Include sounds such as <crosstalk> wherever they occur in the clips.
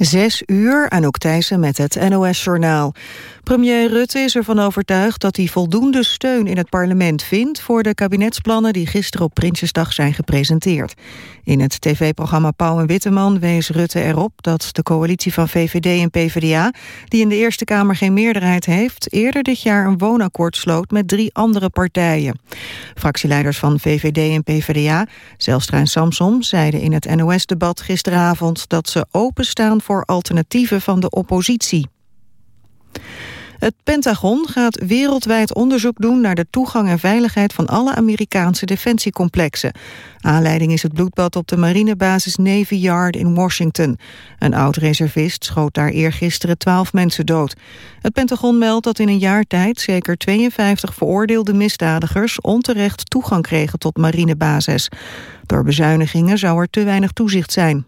Zes uur, Anouk Thijssen met het NOS-journaal. Premier Rutte is ervan overtuigd dat hij voldoende steun in het parlement vindt... voor de kabinetsplannen die gisteren op Prinsjesdag zijn gepresenteerd. In het tv-programma Pauw en Witteman wees Rutte erop... dat de coalitie van VVD en PvdA, die in de Eerste Kamer geen meerderheid heeft... eerder dit jaar een woonakkoord sloot met drie andere partijen. Fractieleiders van VVD en PvdA, Zelstra en Samsom... zeiden in het NOS-debat gisteravond dat ze openstaan alternatieven van de oppositie. Het Pentagon gaat wereldwijd onderzoek doen naar de toegang en veiligheid van alle Amerikaanse defensiecomplexen. Aanleiding is het bloedbad op de marinebasis Navy Yard in Washington. Een oud-reservist schoot daar eergisteren twaalf mensen dood. Het Pentagon meldt dat in een jaar tijd zeker 52 veroordeelde misdadigers onterecht toegang kregen tot marinebases. Door bezuinigingen zou er te weinig toezicht zijn.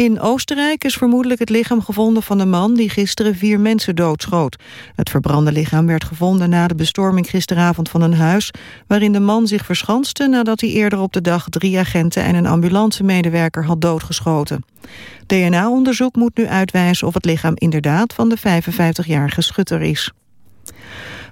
In Oostenrijk is vermoedelijk het lichaam gevonden van de man die gisteren vier mensen doodschoot. Het verbrande lichaam werd gevonden na de bestorming gisteravond van een huis waarin de man zich verschanste nadat hij eerder op de dag drie agenten en een ambulancemedewerker had doodgeschoten. DNA-onderzoek moet nu uitwijzen of het lichaam inderdaad van de 55-jarige schutter is.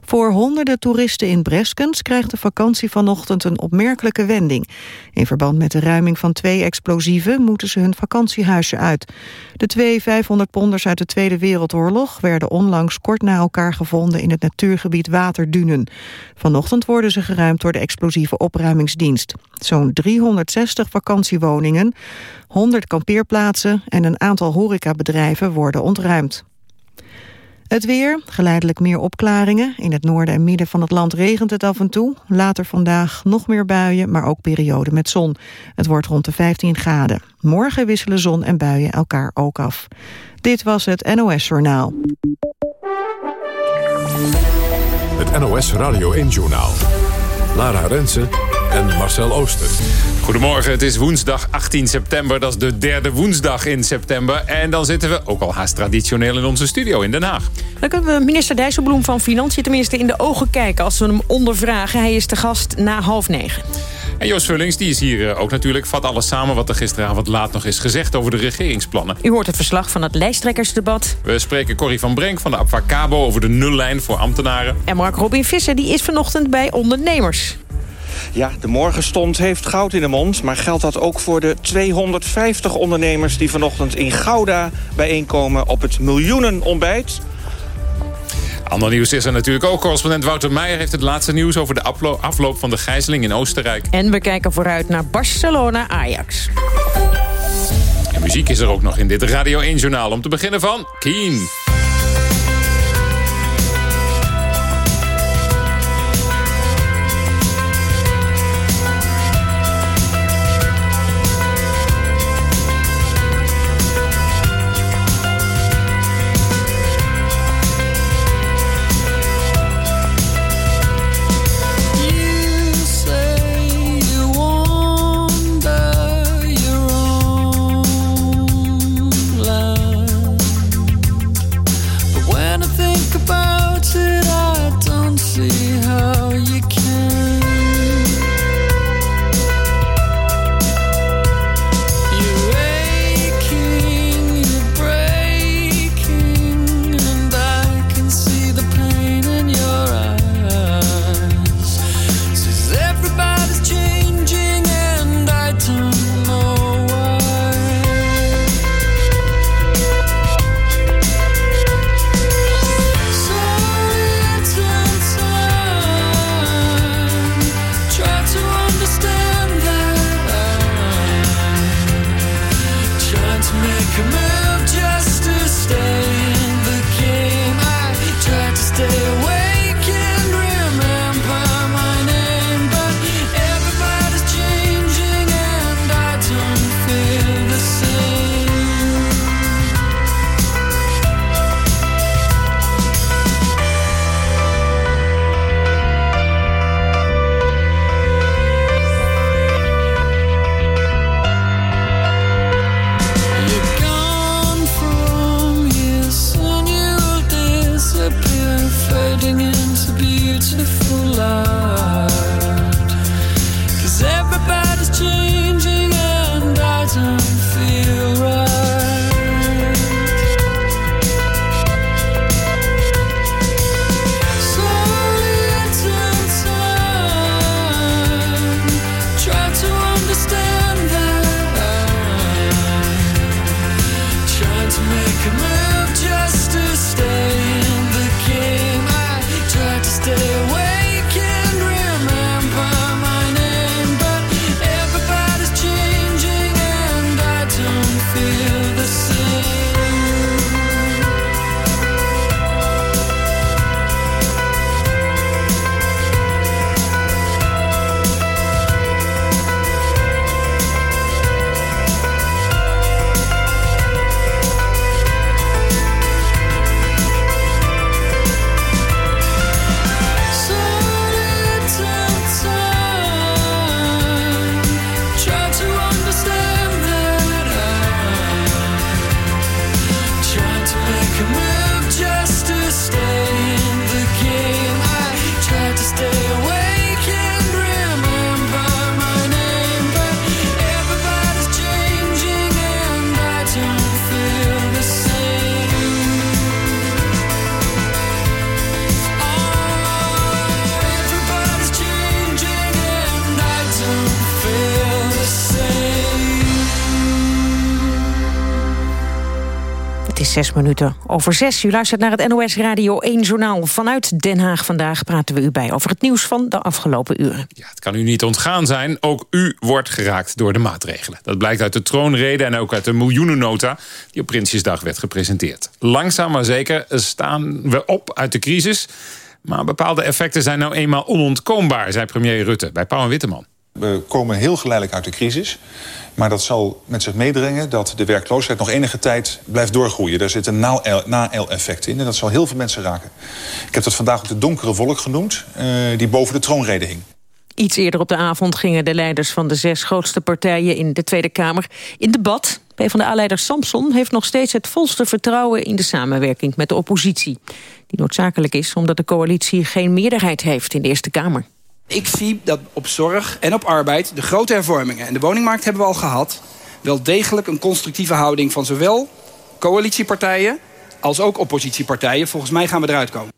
Voor honderden toeristen in Breskens krijgt de vakantie vanochtend een opmerkelijke wending. In verband met de ruiming van twee explosieven moeten ze hun vakantiehuisje uit. De twee 500-ponders uit de Tweede Wereldoorlog werden onlangs kort na elkaar gevonden in het natuurgebied Waterdunen. Vanochtend worden ze geruimd door de explosieve opruimingsdienst. Zo'n 360 vakantiewoningen, 100 kampeerplaatsen en een aantal horecabedrijven worden ontruimd. Het weer, geleidelijk meer opklaringen. In het noorden en midden van het land regent het af en toe. Later vandaag nog meer buien, maar ook perioden met zon. Het wordt rond de 15 graden. Morgen wisselen zon en buien elkaar ook af. Dit was het NOS Journaal. Het NOS Radio 1 Journaal. Lara Rensen en Marcel Ooster. Goedemorgen, het is woensdag 18 september. Dat is de derde woensdag in september. En dan zitten we ook al haast traditioneel in onze studio in Den Haag. Dan kunnen we minister Dijsselbloem van Financiën tenminste in de ogen kijken... als we hem ondervragen. Hij is de gast na half negen. En Joost Vullings die is hier eh, ook natuurlijk. Vat alles samen wat er gisteravond laat nog is gezegd over de regeringsplannen. U hoort het verslag van het lijsttrekkersdebat. We spreken Corrie van Brenk van de Abfacabo over de nullijn voor ambtenaren. En Mark Robin Visser die is vanochtend bij ondernemers. Ja, de morgenstond heeft goud in de mond. Maar geldt dat ook voor de 250 ondernemers... die vanochtend in Gouda bijeenkomen op het miljoenenontbijt? Ander nieuws is er natuurlijk ook. Correspondent Wouter Meijer heeft het laatste nieuws... over de afloop van de gijzeling in Oostenrijk. En we kijken vooruit naar Barcelona-Ajax. En muziek is er ook nog in dit Radio 1-journaal. Om te beginnen van Keen. Minuten over zes. U luistert naar het NOS Radio 1 Journaal. Vanuit Den Haag vandaag praten we u bij over het nieuws van de afgelopen uren. Ja, het kan u niet ontgaan zijn. Ook u wordt geraakt door de maatregelen. Dat blijkt uit de troonrede en ook uit de miljoenennota... die op Prinsjesdag werd gepresenteerd. Langzaam maar zeker staan we op uit de crisis... Maar bepaalde effecten zijn nou eenmaal onontkoombaar, zei premier Rutte bij Pauw en Witteman. We komen heel geleidelijk uit de crisis. Maar dat zal met zich meebrengen dat de werkloosheid nog enige tijd blijft doorgroeien. Daar zit een na-el-effect in en dat zal heel veel mensen raken. Ik heb dat vandaag ook de donkere volk genoemd, uh, die boven de troonrede hing. Iets eerder op de avond gingen de leiders van de zes grootste partijen in de Tweede Kamer in debat. PvdA-leider Samson heeft nog steeds het volste vertrouwen in de samenwerking met de oppositie. Die noodzakelijk is omdat de coalitie geen meerderheid heeft in de Eerste Kamer. Ik zie dat op zorg en op arbeid de grote hervormingen... en de woningmarkt hebben we al gehad... wel degelijk een constructieve houding van zowel coalitiepartijen... als ook oppositiepartijen. Volgens mij gaan we eruit komen.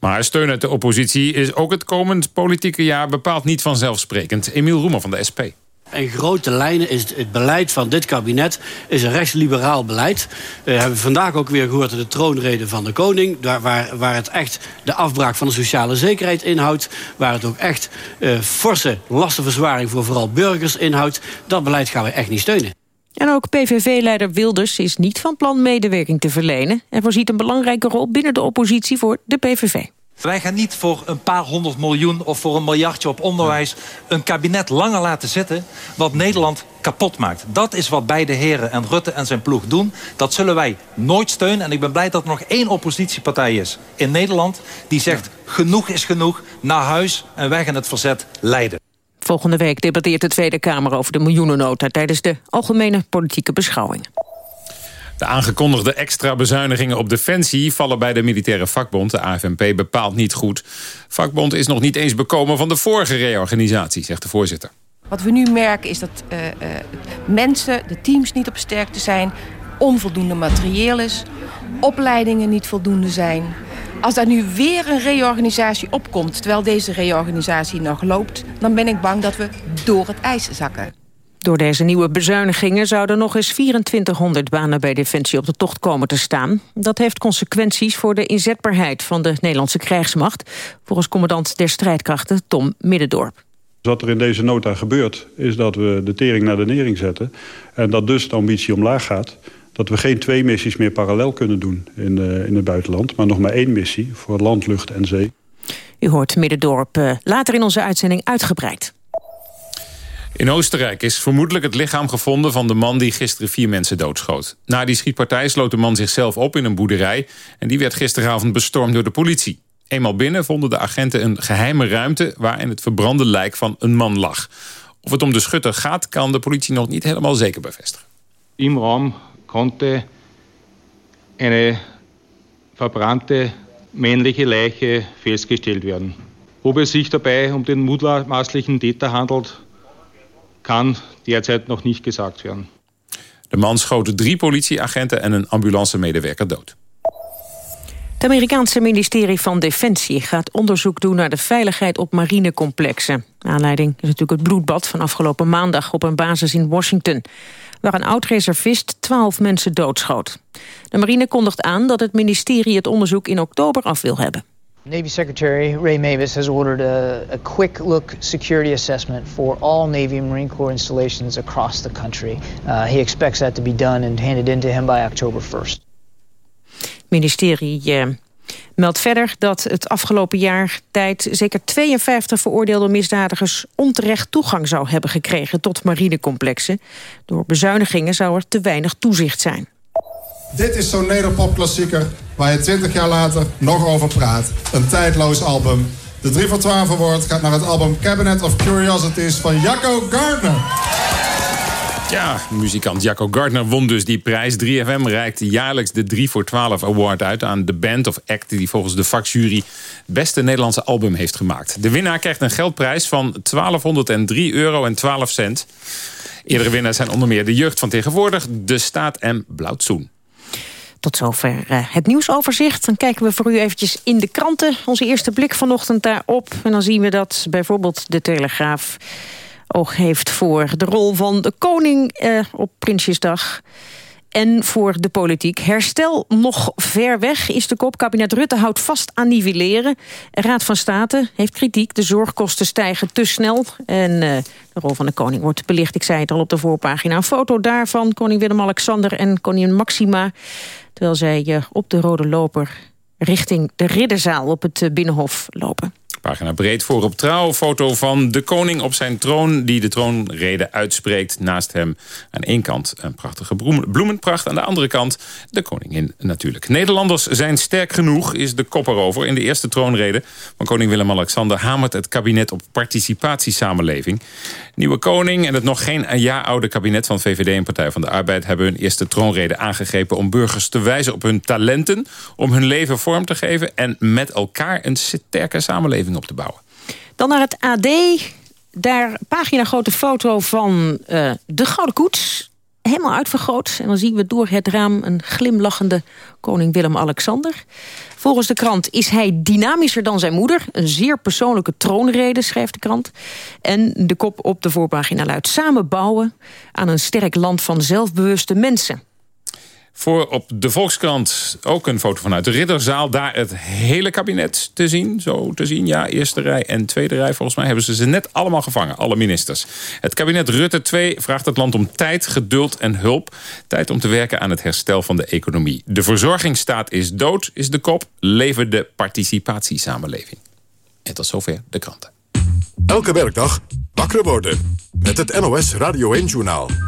Maar steun uit de oppositie is ook het komend politieke jaar... bepaald niet vanzelfsprekend. Emiel Roemer van de SP. In grote lijnen is het beleid van dit kabinet is een rechtsliberaal beleid. We hebben vandaag ook weer gehoord de troonrede van de koning... Waar, waar het echt de afbraak van de sociale zekerheid inhoudt... waar het ook echt uh, forse lastenverzwaring voor vooral burgers inhoudt. Dat beleid gaan we echt niet steunen. En ook PVV-leider Wilders is niet van plan medewerking te verlenen... en voorziet een belangrijke rol binnen de oppositie voor de PVV. Wij gaan niet voor een paar honderd miljoen of voor een miljardje op onderwijs... een kabinet langer laten zitten wat Nederland kapot maakt. Dat is wat beide heren en Rutte en zijn ploeg doen. Dat zullen wij nooit steunen. En ik ben blij dat er nog één oppositiepartij is in Nederland... die zegt genoeg is genoeg, naar huis en weg in het verzet leiden. Volgende week debatteert de Tweede Kamer over de miljoenennota... tijdens de algemene politieke beschouwingen. De aangekondigde extra bezuinigingen op defensie... vallen bij de militaire vakbond, de AFNP, bepaald niet goed. Vakbond is nog niet eens bekomen van de vorige reorganisatie, zegt de voorzitter. Wat we nu merken is dat uh, uh, mensen, de teams niet op sterkte zijn... onvoldoende materieel is, opleidingen niet voldoende zijn... Als daar nu weer een reorganisatie opkomt, terwijl deze reorganisatie nog loopt... dan ben ik bang dat we door het ijs zakken. Door deze nieuwe bezuinigingen zouden nog eens 2400 banen bij Defensie op de tocht komen te staan. Dat heeft consequenties voor de inzetbaarheid van de Nederlandse krijgsmacht, volgens commandant der strijdkrachten Tom Middendorp. Wat er in deze nota gebeurt, is dat we de tering naar de nering zetten. En dat dus de ambitie omlaag gaat. Dat we geen twee missies meer parallel kunnen doen in, uh, in het buitenland. Maar nog maar één missie voor land, lucht en zee. U hoort Middendorp uh, later in onze uitzending uitgebreid. In Oostenrijk is vermoedelijk het lichaam gevonden van de man die gisteren vier mensen doodschoot. Na die schietpartij sloot de man zichzelf op in een boerderij en die werd gisteravond bestormd door de politie. Eenmaal binnen vonden de agenten een geheime ruimte waarin het verbrande lijk van een man lag. Of het om de schutter gaat kan de politie nog niet helemaal zeker bevestigen. Im Raum konnte eine verbrannte männliche Leiche festgestellt werden. Ob es sich dabei um den mutmaßlichen Täter handelt, kan derzeit nog niet gezegd werden. De man schoot drie politieagenten en een ambulancemedewerker dood. Het Amerikaanse ministerie van Defensie gaat onderzoek doen naar de veiligheid op marinecomplexen. Aanleiding is natuurlijk het bloedbad van afgelopen maandag op een basis in Washington, waar een oud-reservist twaalf mensen doodschoot. De marine kondigt aan dat het ministerie het onderzoek in oktober af wil hebben. Navy Secretary Ray Mavis has ordered a, a, quick look security assessment for all Navy and Marine Corps installations across the country. Uh, he expects that to be done and handed in to him by October 1st. Het ministerie uh, meldt verder dat het afgelopen jaar tijd zeker 52 veroordeelde misdadigers onterecht toegang zou hebben gekregen tot marinecomplexen. Door bezuinigingen zou er te weinig toezicht zijn. Dit is zo'n nederpopklassieker waar je 20 jaar later nog over praat. Een tijdloos album. De 3 voor 12 award gaat naar het album Cabinet of Curiosities van Jacco Gardner. Ja, muzikant Jacco Gardner won dus die prijs. 3FM reikt jaarlijks de 3 voor 12 award uit aan de band of act... die volgens de vakjury het beste Nederlandse album heeft gemaakt. De winnaar krijgt een geldprijs van 1203 euro en 12 cent. Eerdere winnaars zijn onder meer de jeugd van tegenwoordig... De Staat en Blauwtsoen. Tot zover uh, het nieuwsoverzicht. Dan kijken we voor u eventjes in de kranten. Onze eerste blik vanochtend daarop. En dan zien we dat bijvoorbeeld de Telegraaf oog heeft voor de rol van de koning uh, op Prinsjesdag. En voor de politiek. Herstel nog ver weg is de kop. Kabinet Rutte houdt vast aan nivelleren. Raad van State heeft kritiek. De zorgkosten stijgen te snel. En uh, de rol van de koning wordt belicht. Ik zei het al op de voorpagina. Een foto daarvan koning Willem-Alexander en koningin Maxima terwijl zij uh, op de rode loper richting de ridderzaal op het uh, Binnenhof lopen. Pagina breed voor op trouw. Foto van de koning op zijn troon die de troonrede uitspreekt. Naast hem aan één kant een prachtige bloemenpracht. Aan de andere kant de koningin natuurlijk. Nederlanders zijn sterk genoeg, is de kop erover. In de eerste troonrede van koning Willem-Alexander... hamert het kabinet op participatiesamenleving. Nieuwe koning en het nog geen jaar oude kabinet van VVD en Partij van de Arbeid... hebben hun eerste troonrede aangegrepen om burgers te wijzen op hun talenten... om hun leven vorm te geven en met elkaar een sterke samenleving op te bouwen. Dan naar het AD. Daar pagina grote foto van uh, de Gouden Koets. Helemaal uitvergroot. En dan zien we door het raam een glimlachende koning Willem-Alexander. Volgens de krant is hij dynamischer dan zijn moeder. Een zeer persoonlijke troonrede, schrijft de krant. En de kop op de voorpagina luidt... samen bouwen aan een sterk land van zelfbewuste mensen. Voor op de Volkskrant ook een foto vanuit de Ridderzaal. Daar het hele kabinet te zien. Zo te zien, ja. Eerste rij en tweede rij. Volgens mij hebben ze ze net allemaal gevangen. Alle ministers. Het kabinet Rutte 2 vraagt het land om tijd, geduld en hulp. Tijd om te werken aan het herstel van de economie. De verzorgingsstaat is dood, is de kop. Leven de participatiesamenleving. En tot zover de kranten. Elke werkdag wakker worden. Met het NOS Radio 1 Journaal.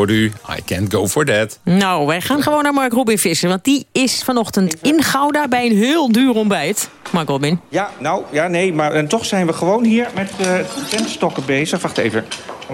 Hoorde u I Can't Go For That. Nou, wij gaan gewoon naar Mark Robin vissen. Want die is vanochtend in Gouda bij een heel duur ontbijt. Mark Robin. Ja, nou, ja, nee, maar en toch zijn we gewoon hier met uh, tentstokken bezig. Wacht even.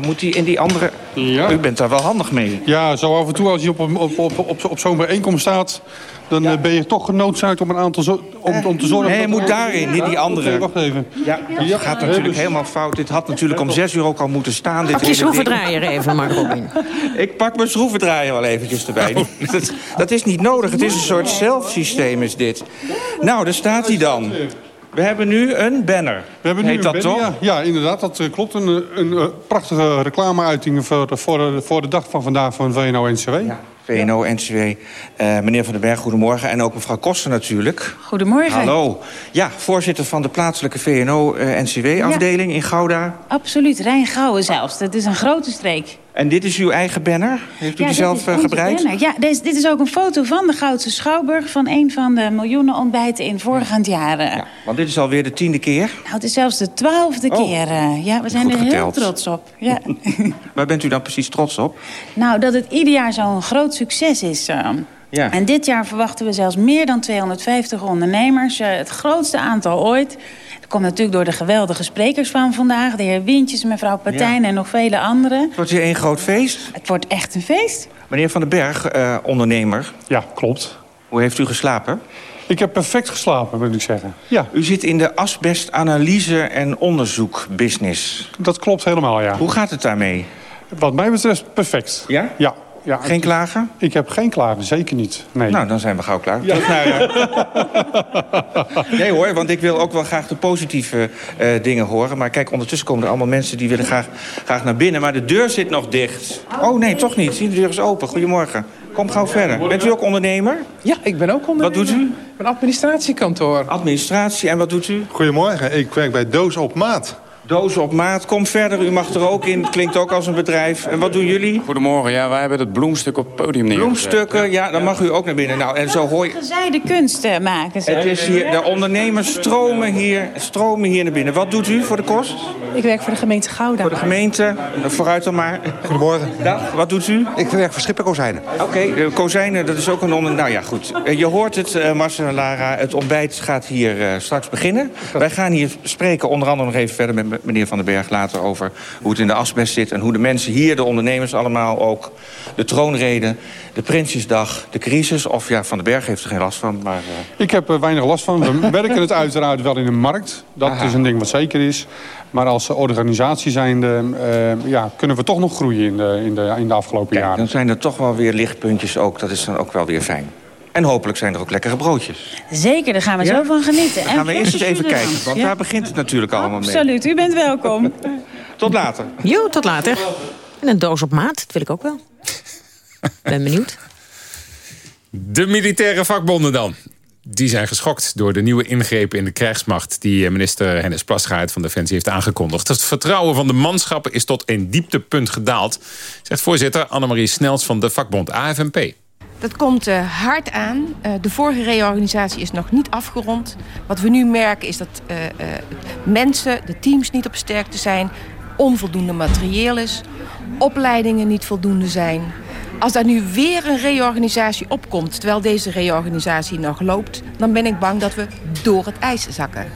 Moet die in die andere... Ja. U bent daar wel handig mee. Ja, zo af en toe als je op, op, op, op, op zo'n bijeenkomst staat... dan ja. ben je toch genoodzaakt om, een aantal zo, om, om te zorgen... Nee, je moet daarin, niet die andere. Okay, wacht even. Ja, dat gaat natuurlijk helemaal fout. Dit had natuurlijk om zes uur ook al moeten staan. Pak je schroevendraaier even, Mark Robin. <laughs> Ik pak mijn schroevendraaier wel eventjes erbij. Oh. <laughs> Dat, dat, is niet nodig. Het is een soort zelfsysteem is dit. Nou, daar staat hij dan. We hebben nu een banner. We hebben nu Heet een dat banner, toch? Ja, ja, inderdaad, dat uh, klopt. Een, een, een prachtige reclameuiting voor, voor, voor de dag van vandaag van VNO-NCW. Ja. VNO-NCW. Uh, meneer Van den Berg, goedemorgen. En ook mevrouw Koster natuurlijk. Goedemorgen. Hallo. Ja, voorzitter van de plaatselijke VNO-NCW-afdeling ja. in Gouda. Absoluut, Rijn-Gouwen zelfs. Dat is een grote streek. En dit is uw eigen banner? Heeft u ja, die zelf uh, gebreid? Banner. Ja, deze, dit is ook een foto van de Goudse Schouwburg... van een van de miljoenen ontbijten in voorgaand jaren. Ja, want dit is alweer de tiende keer? Nou, het is zelfs de twaalfde oh. keer. Uh, ja, we zijn Goed er heel trots op. Ja. <laughs> Waar bent u dan precies trots op? Nou, dat het ieder jaar zo'n groot succes is... Uh, ja. En dit jaar verwachten we zelfs meer dan 250 ondernemers. Uh, het grootste aantal ooit. Dat komt natuurlijk door de geweldige sprekers van vandaag. De heer Wintjes, mevrouw Partijn ja. en nog vele anderen. Het wordt hier één groot feest. Het wordt echt een feest. Meneer Van den Berg, uh, ondernemer. Ja, klopt. Hoe heeft u geslapen? Ik heb perfect geslapen, moet ik zeggen. Ja. U zit in de asbestanalyse en onderzoekbusiness. Dat klopt helemaal, ja. Hoe gaat het daarmee? Wat mij betreft perfect. Ja? Ja. Ja, geen klagen? Ik heb geen klagen, zeker niet. Nee. Nou, dan zijn we gauw klaar. Ja. Naar, <laughs> uh... nee hoor, want ik wil ook wel graag de positieve uh, dingen horen. Maar kijk, ondertussen komen er allemaal mensen die willen graag, graag naar binnen. Maar de deur zit nog dicht. Oh nee, toch niet. Zie, de deur is open. Goedemorgen. Kom gauw verder. Bent u ook ondernemer? Ja, ik ben ook ondernemer. Wat doet u? Een administratiekantoor. Administratie. En wat doet u? Goedemorgen. Ik werk bij Doos op Maat. Dozen op maat. Kom verder, u mag er ook in. Klinkt ook als een bedrijf. En wat doen jullie? Goedemorgen, ja, wij hebben het bloemstuk op het podium neergezet. Bloemstukken, ja, dan mag u ook naar binnen. Nou, en zo hoor je... Gezijde kunsten maken ze. Het is hier, de ondernemers stromen hier, stromen hier naar binnen. Wat doet u voor de kost? Ik werk voor de gemeente Gouda. Voor de gemeente, vooruit dan maar. Goedemorgen. Dag, wat doet u? Ik werk voor Schipper Kozijnen. Oké, okay, de kozijnen, dat is ook een onder... Nou ja, goed. Je hoort het, uh, Marcel en Lara. Het ontbijt gaat hier uh, straks beginnen. Wij gaan hier spreken onder andere nog even verder met meneer Van den Berg later over hoe het in de asbest zit... en hoe de mensen hier, de ondernemers allemaal ook... de troonrede, de Prinsjesdag, de crisis... of ja, Van den Berg heeft er geen last van, maar... Uh... Ik heb er weinig last van. We <laughs> werken het uiteraard wel in een markt. Dat Aha. is een ding wat zeker is. Maar als organisatie zijnde uh, ja, kunnen we toch nog groeien in de, in de, in de afgelopen Kijk, jaren. Dan zijn er toch wel weer lichtpuntjes ook. Dat is dan ook wel weer fijn. En hopelijk zijn er ook lekkere broodjes. Zeker, daar gaan we ja? zo van genieten. Dan gaan we eerst eens even kijken, want ja? daar begint het natuurlijk allemaal Absoluut, mee. Absoluut, u bent welkom. <laughs> tot later. Jo, tot later. En een doos op maat, dat wil ik ook wel. ben benieuwd. De militaire vakbonden dan. Die zijn geschokt door de nieuwe ingrepen in de krijgsmacht... die minister Hennis Plasgaard van Defensie heeft aangekondigd. Het vertrouwen van de manschappen is tot een dieptepunt gedaald... zegt voorzitter Annemarie Snels van de vakbond AFNP. Dat komt uh, hard aan. Uh, de vorige reorganisatie is nog niet afgerond. Wat we nu merken is dat uh, mensen, de teams niet op sterkte zijn... onvoldoende materieel is, opleidingen niet voldoende zijn... Als daar nu weer een reorganisatie opkomt... terwijl deze reorganisatie nog loopt... dan ben ik bang dat we door het ijs zakken.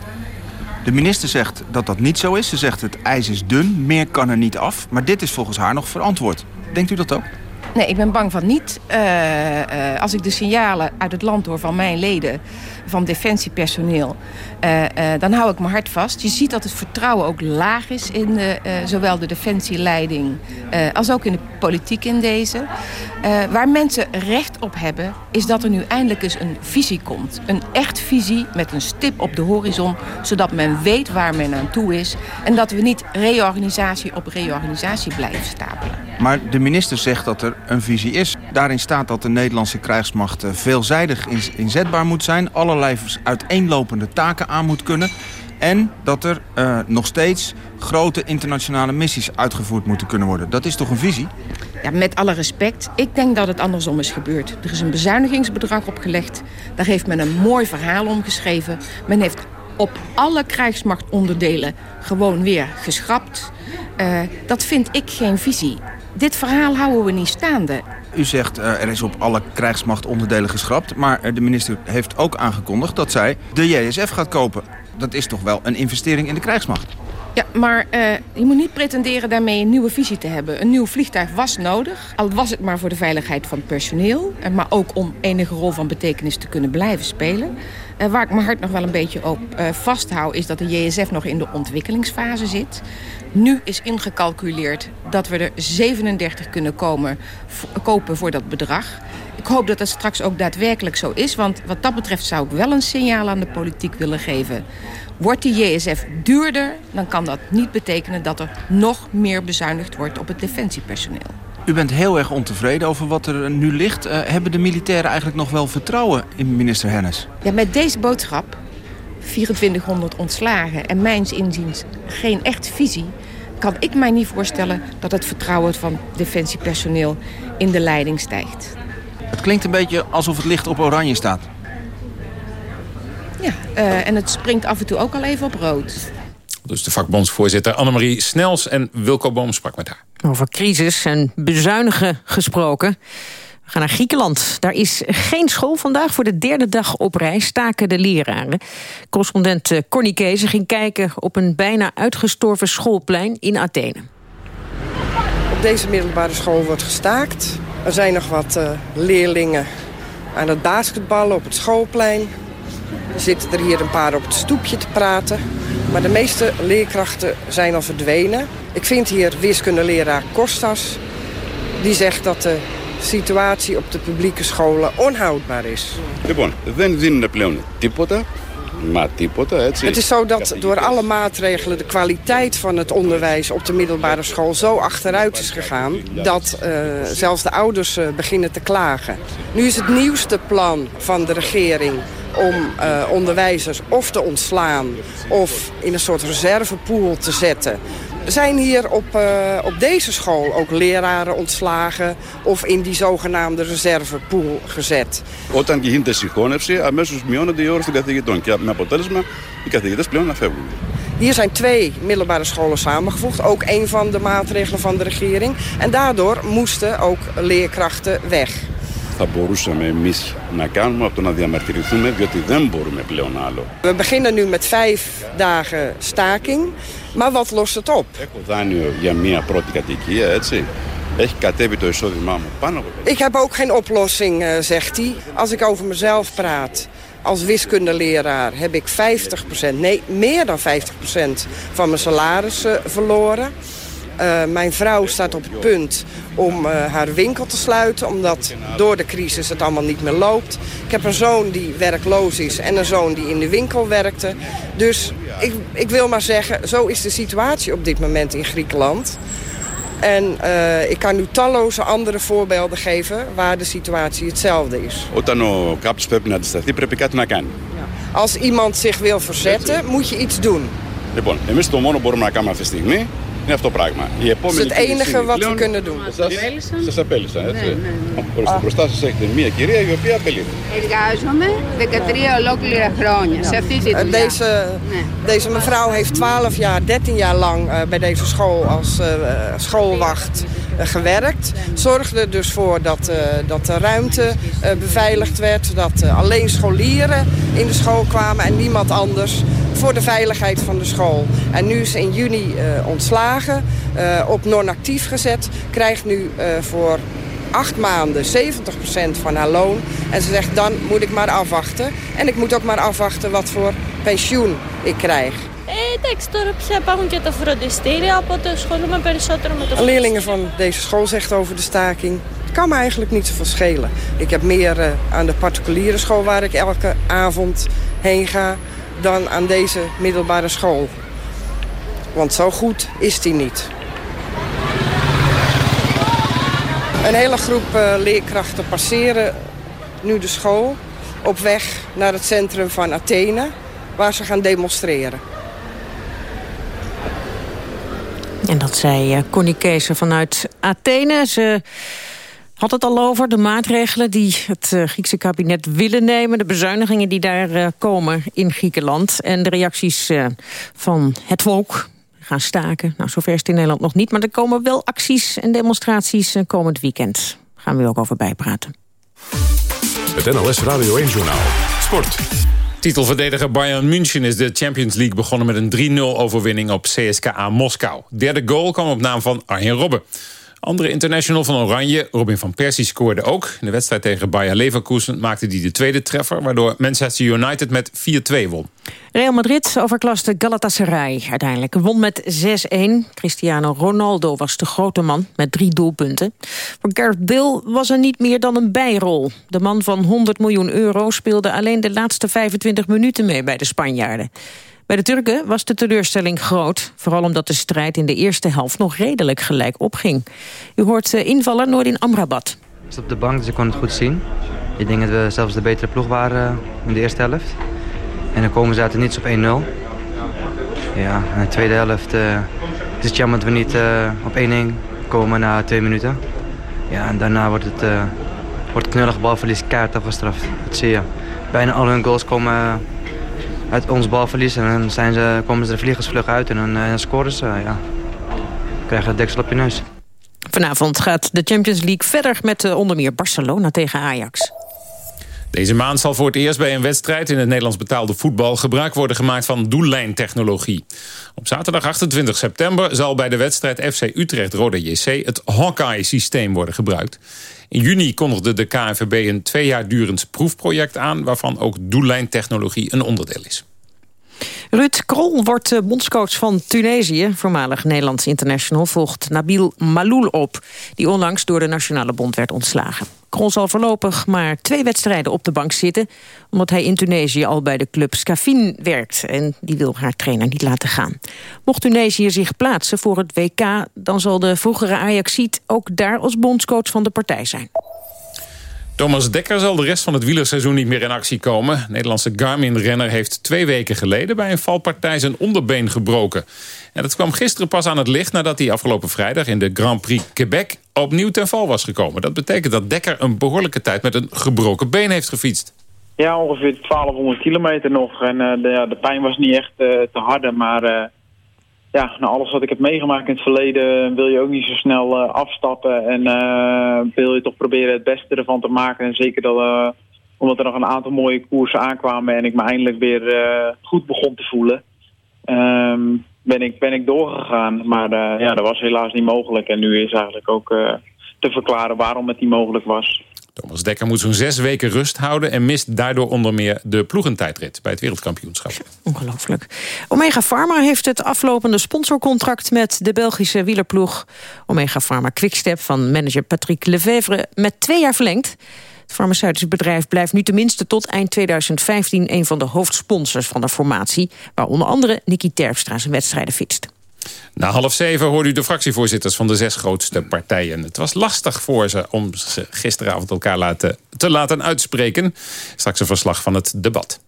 De minister zegt dat dat niet zo is. Ze zegt het ijs is dun, meer kan er niet af. Maar dit is volgens haar nog verantwoord. Denkt u dat ook? Nee, ik ben bang van niet. Uh, uh, als ik de signalen uit het land hoor van mijn leden, van defensiepersoneel... Uh, dan hou ik mijn hart vast. Je ziet dat het vertrouwen ook laag is in de, zowel de defensieleiding... als ook in de politiek in deze. waar mensen recht op hebben, is dat er nu eindelijk eens een visie komt. Een echt visie met een stip op de horizon... zodat men weet waar men aan toe is... en dat we niet reorganisatie op reorganisatie blijven stapelen. Maar de minister zegt dat er een visie is. Daarin staat dat de Nederlandse krijgsmacht veelzijdig inzetbaar moet zijn... allerlei uiteenlopende taken aan moet kunnen... en dat er uh, nog steeds grote internationale missies uitgevoerd moeten kunnen worden. Dat is toch een visie? Ja, met alle respect, ik denk dat het andersom is gebeurd. Er is een bezuinigingsbedrag opgelegd. Daar heeft men een mooi verhaal om geschreven. Men heeft op alle krijgsmachtonderdelen gewoon weer geschrapt. Uh, dat vind ik geen visie. Dit verhaal houden we niet staande. U zegt uh, er is op alle krijgsmachtonderdelen geschrapt. Maar de minister heeft ook aangekondigd dat zij de JSF gaat kopen. Dat is toch wel een investering in de krijgsmacht? Ja, maar uh, je moet niet pretenderen daarmee een nieuwe visie te hebben. Een nieuw vliegtuig was nodig. Al was het maar voor de veiligheid van het personeel. Maar ook om enige rol van betekenis te kunnen blijven spelen. Uh, waar ik mijn hart nog wel een beetje op uh, vasthoud... is dat de JSF nog in de ontwikkelingsfase zit. Nu is ingecalculeerd dat we er 37 kunnen komen, kopen voor dat bedrag. Ik hoop dat dat straks ook daadwerkelijk zo is. Want wat dat betreft zou ik wel een signaal aan de politiek willen geven. Wordt die JSF duurder, dan kan dat niet betekenen... dat er nog meer bezuinigd wordt op het defensiepersoneel. U bent heel erg ontevreden over wat er nu ligt. Uh, hebben de militairen eigenlijk nog wel vertrouwen in minister Hennis? Ja, met deze boodschap, 2400 ontslagen... en mijns inziens geen echte visie... kan ik mij niet voorstellen dat het vertrouwen van defensiepersoneel... in de leiding stijgt. Het klinkt een beetje alsof het licht op oranje staat. Ja, uh, en het springt af en toe ook al even op rood. Dus de vakbondsvoorzitter Annemarie Snels en Wilco Boom sprak met haar. Over crisis en bezuinigen gesproken. We gaan naar Griekenland. Daar is geen school vandaag. Voor de derde dag op reis staken de leraren. Correspondent eh, Corny Kees ging kijken op een bijna uitgestorven schoolplein in Athene. Op deze middelbare school wordt gestaakt. Er zijn nog wat uh, leerlingen aan het basketballen op het schoolplein. Er zitten er hier een paar op het stoepje te praten. Maar de meeste leerkrachten zijn al verdwenen. Ik vind hier wiskundeleraar Kostas. Die zegt dat de situatie op de publieke scholen onhoudbaar is. Λοιπόν, δεν δίνουν πλέον τίποτα. Maar τίποτα, έτσι. Het is zo dat door alle maatregelen de kwaliteit van het onderwijs op de middelbare school zo achteruit is gegaan dat uh, zelfs de ouders uh, beginnen te klagen. Nu is het nieuwste plan van de regering om uh, onderwijzers of te ontslaan of in een soort reservepool te zetten. Zijn hier op, uh, op deze school ook leraren ontslagen of in die zogenaamde reservepool gezet? Όταν γίνεται συγχώνευση, αμέσως μειώνονται οι ώρες των καθηγητών και με αποτέλεσμα οι καθηγητές πλέον να φεύγουν. Hier zijn twee middelbare scholen samengevoegd. Ook een van de maatregelen van de regering. En daardoor moesten ook leerkrachten weg. θα μπορούσαμε εμείς να κάνουμε από το να διαμαρτυρηθούμε, διότι δεν μπορούμε πλέον άλλο. We beginnen nu met vijf dagen staking, maar wat lost het op? Έχω δάνειο για μία πρώτη κατοικία, έτσι. Έχει κατέβει το εισόδημά μου πάνω από... Ik heb ook geen oplossing, zegt hij, als ik over mezelf praat. Als wiskundeleraar heb ik 50%, nee, meer dan 50% van mijn salaris uh, verloren. Uh, mijn vrouw staat op het punt om uh, haar winkel te sluiten... omdat door de crisis het allemaal niet meer loopt. Ik heb een zoon die werkloos is en een zoon die in de winkel werkte. Dus ik, ik wil maar zeggen, zo is de situatie op dit moment in Griekenland. En uh, ik kan u talloze andere voorbeelden geven waar de situatie hetzelfde is. Όταν ο κάποιος πρέπει να αντισταθεί, πρέπει κάτι να κάνει. Als iemand zich wil verzetten, moet je iets doen. Λοιπόν, εμείς το μόνο που μπορούμε να κάνουμε αυτή τη στιγμή είναι αυτό το πράγμα. Η επόμενη het enige wat we kunnen doen. Σας απέλησαν, έτσι. Ναι, ναι, ναι. Μπροστά σας έχετε μία κυρία η οποία απελείται. Εργάζομαι 13 ολόκληρα χρόνια σε αυτή τη δουλειά. Deze, deze mevrouw heeft 12 jaar, 13 jaar lang uh, bij deze school als uh, schoolwacht uh, gewerkt. Zorgde dus voor dat, dat de ruimte beveiligd werd. Dat alleen scholieren in de school kwamen en niemand anders voor de veiligheid van de school. En nu is in juni ontslagen, op non-actief gezet. Krijgt nu voor acht maanden 70% van haar loon. En ze zegt, dan moet ik maar afwachten. En ik moet ook maar afwachten wat voor pensioen ik krijg. Εντάξει, τώρα πια υπάρχουν και τα φροντιστήρια, οπότε ασχολούμαι περισσότερο με το Een leerling van deze school zegt over de staking... Het kan me eigenlijk niet zoveel schelen. Ik heb meer uh, aan de particuliere school waar ik elke avond heen ga dan aan deze middelbare school. Want zo goed is die niet. Een hele groep uh, leerkrachten passeren nu de school op weg naar het centrum van Athene, waar ze gaan demonstreren. En dat zei uh, Connie Keeser vanuit Athene. Ze had het al over, de maatregelen die het uh, Griekse kabinet willen nemen... de bezuinigingen die daar uh, komen in Griekenland... en de reacties van het volk gaan staken. Nou, zover is het in Nederland nog niet, maar er komen wel acties en demonstraties eh, komend weekend. Daar gaan we ook over bijpraten. Het NLS Radio 1 Journaal. Sport. Titelverdediger Bayern München is de Champions League begonnen met een 3-0 overwinning op CSKA Moskou. Derde goal kwam op naam van Arjen Robben. Andere international van Oranje, Robin van Persie, scoorde ook. In de wedstrijd tegen Bayer Leverkusen maakte hij de tweede treffer... waardoor Manchester United met 4-2 won. Real Madrid overklaste Galatasaray uiteindelijk. Won met 6-1. Cristiano Ronaldo was de grote man met drie doelpunten. Voor Gareth Bale was er niet meer dan een bijrol. De man van 100 miljoen euro speelde alleen de laatste 25 minuten mee bij de Spanjaarden. Bij de Turken was de teleurstelling groot. Vooral omdat de strijd in de eerste helft nog redelijk gelijk opging. U hoort eh, invaller Noordin Amrabat. Ik zat op de bank, dus ik kon het goed zien. Ik denk dat we zelfs de betere ploeg waren eh, in de eerste helft. En dan komen ze uit niets op 1-0. Ja, in de tweede helft het is het jammer dat we niet op 1-1 komen na twee minuten. Ja, en daarna wordt het, uh, wordt knullig balverlies kaart afgestraft. Dat zie je. Bijna al hun goals komen uit ons balverlies. En dan zijn ze, komen ze er vliegersvlug uit en dan, dan scoren ze. Ja. Krijgen deksel op je neus. Vanavond gaat de Champions League verder met onder meer Barcelona tegen Ajax. Deze maand zal voor het eerst bij een wedstrijd in het Nederlands betaalde voetbal gebruik worden gemaakt van doellijntechnologie. Op zaterdag 28 september zal bij de wedstrijd FC Utrecht-Roda JC het Hawkeye-systeem worden gebruikt. In juni kondigde de KNVB een twee jaar durend proefproject aan waarvan ook doellijntechnologie een onderdeel is. Ruud Krol wordt bondscoach van Tunesië. Voormalig Nederlands international volgt Nabil Maloul op... die onlangs door de Nationale Bond werd ontslagen. Krol zal voorlopig maar twee wedstrijden op de bank zitten... omdat hij in Tunesië al bij de club Scafin werkt... en die wil haar trainer niet laten gaan. Mocht Tunesië zich plaatsen voor het WK... dan zal de vroegere Ajaxiet ook daar als bondscoach van de partij zijn. Thomas Dekker zal de rest van het wielerseizoen niet meer in actie komen. Nederlandse Garmin-renner heeft twee weken geleden... bij een valpartij zijn onderbeen gebroken. En dat kwam gisteren pas aan het licht... nadat hij afgelopen vrijdag in de Grand Prix Quebec... opnieuw ten val was gekomen. Dat betekent dat Dekker een behoorlijke tijd... met een gebroken been heeft gefietst. Ja, ongeveer 1200 kilometer nog. En uh, de, de, pijn was niet echt uh, te harde, maar... Uh, ja, na alles wat ik heb meegemaakt in het verleden wil je ook niet zo snel uh, afstappen. En uh, wil je toch proberen het beste ervan te maken. En zeker dat, uh, omdat er nog een aantal mooie koersen aankwamen en ik me eindelijk weer goed begon te voelen. Um, ben, ik, ben ik doorgegaan. Maar ja, dat was helaas niet mogelijk. En nu is eigenlijk ook te verklaren waarom het niet mogelijk was. Thomas Dekker moet zo'n zes weken rust houden... en mist daardoor onder meer de ploegentijdrit bij het wereldkampioenschap. Ongelooflijk. Omega Pharma heeft het aflopende sponsorcontract... met de Belgische wielerploeg Omega Pharma Quickstep... van manager Patrick Lefevre met twee jaar verlengd. Het farmaceutisch bedrijf blijft nu tenminste tot eind 2015... een van de hoofdsponsors van de formatie... waar onder andere Nicky Terpstra zijn wedstrijden fietst. Na half zeven hoorde u de fractievoorzitters van de zes grootste partijen. Het was lastig voor ze om gisteravond elkaar laten, te laten uitspreken. Straks een verslag van het debat.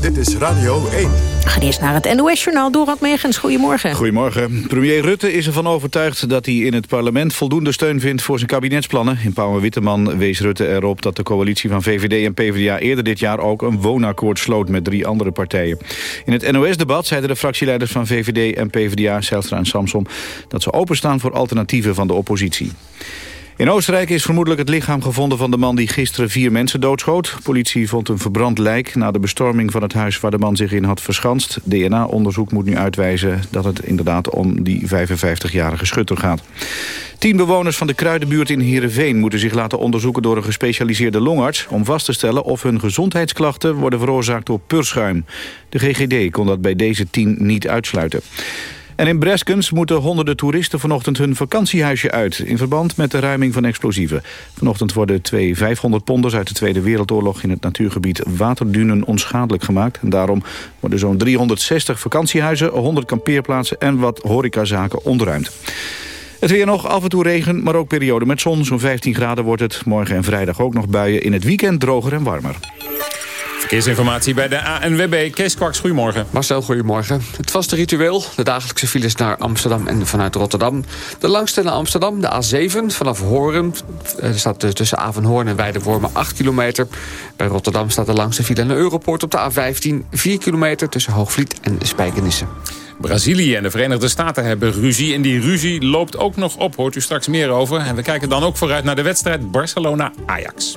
Dit is Radio 1. We gaan eerst naar het NOS-journaal. Dorad Megens, goedemorgen. Goedemorgen. Premier Rutte is ervan overtuigd dat hij in het parlement voldoende steun vindt voor zijn kabinetsplannen. In Pauw en Witteman wees Rutte erop dat de coalitie van VVD en PvdA eerder dit jaar ook een woonakkoord sloot met drie andere partijen. In het NOS-debat zeiden de fractieleiders van VVD en PvdA, Zijlstra en Samsom, dat ze openstaan voor alternatieven van de oppositie. In Oostenrijk is vermoedelijk het lichaam gevonden van de man die gisteren vier mensen doodschoot. Politie vond een verbrand lijk na de bestorming van het huis waar de man zich in had verschanst. DNA-onderzoek moet nu uitwijzen dat het inderdaad om die 55-jarige schutter gaat. Tien bewoners van de Kruidenbuurt in Heerenveen moeten zich laten onderzoeken door een gespecialiseerde longarts om vast te stellen of hun gezondheidsklachten worden veroorzaakt door purschuim. De GGD kon dat bij deze tien niet uitsluiten. En in Breskens moeten honderden toeristen vanochtend hun vakantiehuisje uit... in verband met de ruiming van explosieven. Vanochtend worden twee 500-ponders uit de Tweede Wereldoorlog... in het natuurgebied Waterdunen onschadelijk gemaakt. En daarom worden zo'n 360 vakantiehuizen, 100 kampeerplaatsen... en wat horecazaken ontruimd. Het weer nog, af en toe regen, maar ook periode met zon. Zo'n 15 graden wordt het. Morgen en vrijdag ook nog buien. In het weekend droger en warmer. Verkeersinformatie bij de ANWB. Kees Kwaks, goedemorgen. Marcel, goedemorgen. Het vaste ritueel, de dagelijkse files naar Amsterdam en vanuit Rotterdam. De langste naar Amsterdam, de A7, vanaf Hoorn. Er staat tussen Avenhoorn en Weidewormen 8 kilometer. Bij Rotterdam staat de langste file naar Europoort op de A15. 4 kilometer tussen Hoogvliet en Spijkenisse. Brazilië en de Verenigde Staten hebben ruzie. En die ruzie loopt ook nog op, hoort u straks meer over. En we kijken dan ook vooruit naar de wedstrijd Barcelona-Ajax.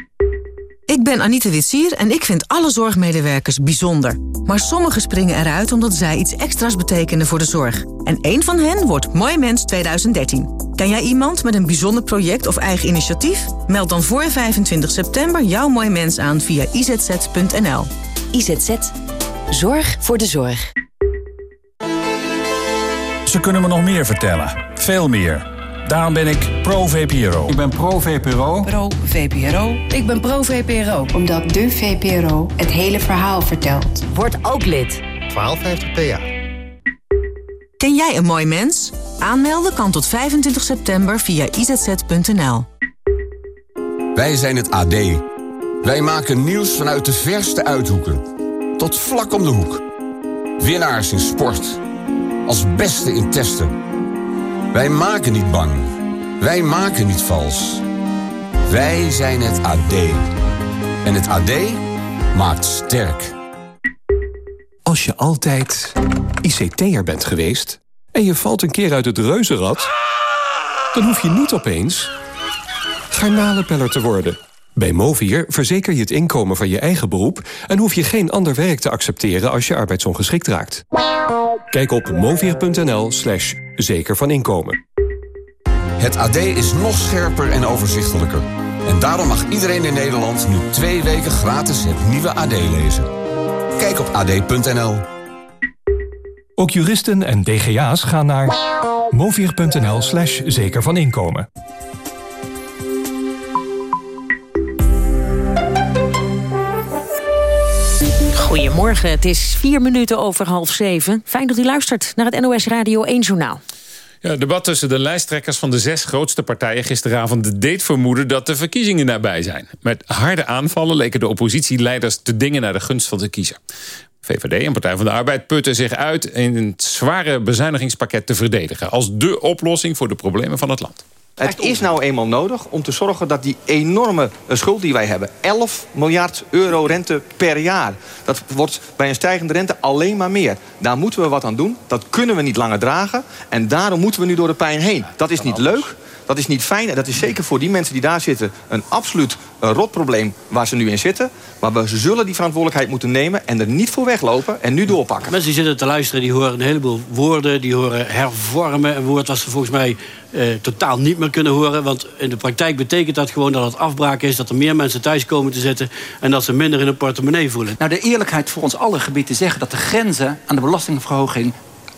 Ik ben Anita Witsier en ik vind alle zorgmedewerkers bijzonder. Maar sommigen springen eruit omdat zij iets extra's betekenen voor de zorg. En één van hen wordt Mooi Mens 2013. Ken jij iemand met een bijzonder project of eigen initiatief? Meld dan voor 25 september jouw Mooi Mens aan via izz.nl. IZZ. Zorg voor de zorg. Ze kunnen me nog meer vertellen. Veel meer. Daarom ben ik pro-VPRO. Ik ben pro-VPRO. Pro-VPRO. Ik ben pro-VPRO. Omdat de VPRO het hele verhaal vertelt. Word ook lid. 1250 PA. Ken jij een mooi mens? Aanmelden kan tot 25 september via izz.nl. Wij zijn het AD. Wij maken nieuws vanuit de verste uithoeken. Tot vlak om de hoek. Winnaars in sport. Als beste in testen. Wij maken niet bang. Wij maken niet vals. Wij zijn het AD. En het AD maakt sterk. Als je altijd ICT'er bent geweest en je valt een keer uit het reuzenrad... dan hoef je niet opeens garnalenpeller te worden. Bij Movier verzeker je het inkomen van je eigen beroep... en hoef je geen ander werk te accepteren als je arbeidsongeschikt raakt. Kijk op movier.nl slash zeker van inkomen. Het AD is nog scherper en overzichtelijker. En daarom mag iedereen in Nederland nu twee weken gratis het nieuwe AD lezen. Kijk op ad.nl. Ook juristen en DGA's gaan naar movier.nl slash zeker van inkomen. Goedemorgen, het is vier minuten over half zeven. Fijn dat u luistert naar het NOS Radio 1 Journaal. Ja, het debat tussen de lijsttrekkers van de zes grootste partijen gisteravond deed vermoeden dat de verkiezingen nabij zijn. Met harde aanvallen leken de oppositieleiders te dingen naar de gunst van de kiezer. VVD en Partij van de Arbeid putten zich uit in een zware bezuinigingspakket te verdedigen... als dé oplossing voor de problemen van het land. Het is nou eenmaal nodig om te zorgen dat die enorme schuld die wij hebben... 11 miljard euro rente per jaar. Dat wordt bij een stijgende rente alleen maar meer. Daar moeten we wat aan doen. Dat kunnen we niet langer dragen. En daarom moeten we nu door de pijn heen. Dat is niet leuk. Dat is niet fijn en dat is zeker voor die mensen die daar zitten... een absoluut een rotprobleem waar ze nu in zitten. Maar we zullen die verantwoordelijkheid moeten nemen... en er niet voor weglopen en nu doorpakken. Mensen die zitten te luisteren, die horen een heleboel woorden. Die horen hervormen, een woord wat ze volgens mij eh, totaal niet meer kunnen horen. Want in de praktijk betekent dat gewoon dat het afbraak is... dat er meer mensen thuis komen te zitten... en dat ze minder in hun portemonnee voelen. Nou, de eerlijkheid voor ons alle gebied te zeggen... dat de grenzen aan de belastingverhoging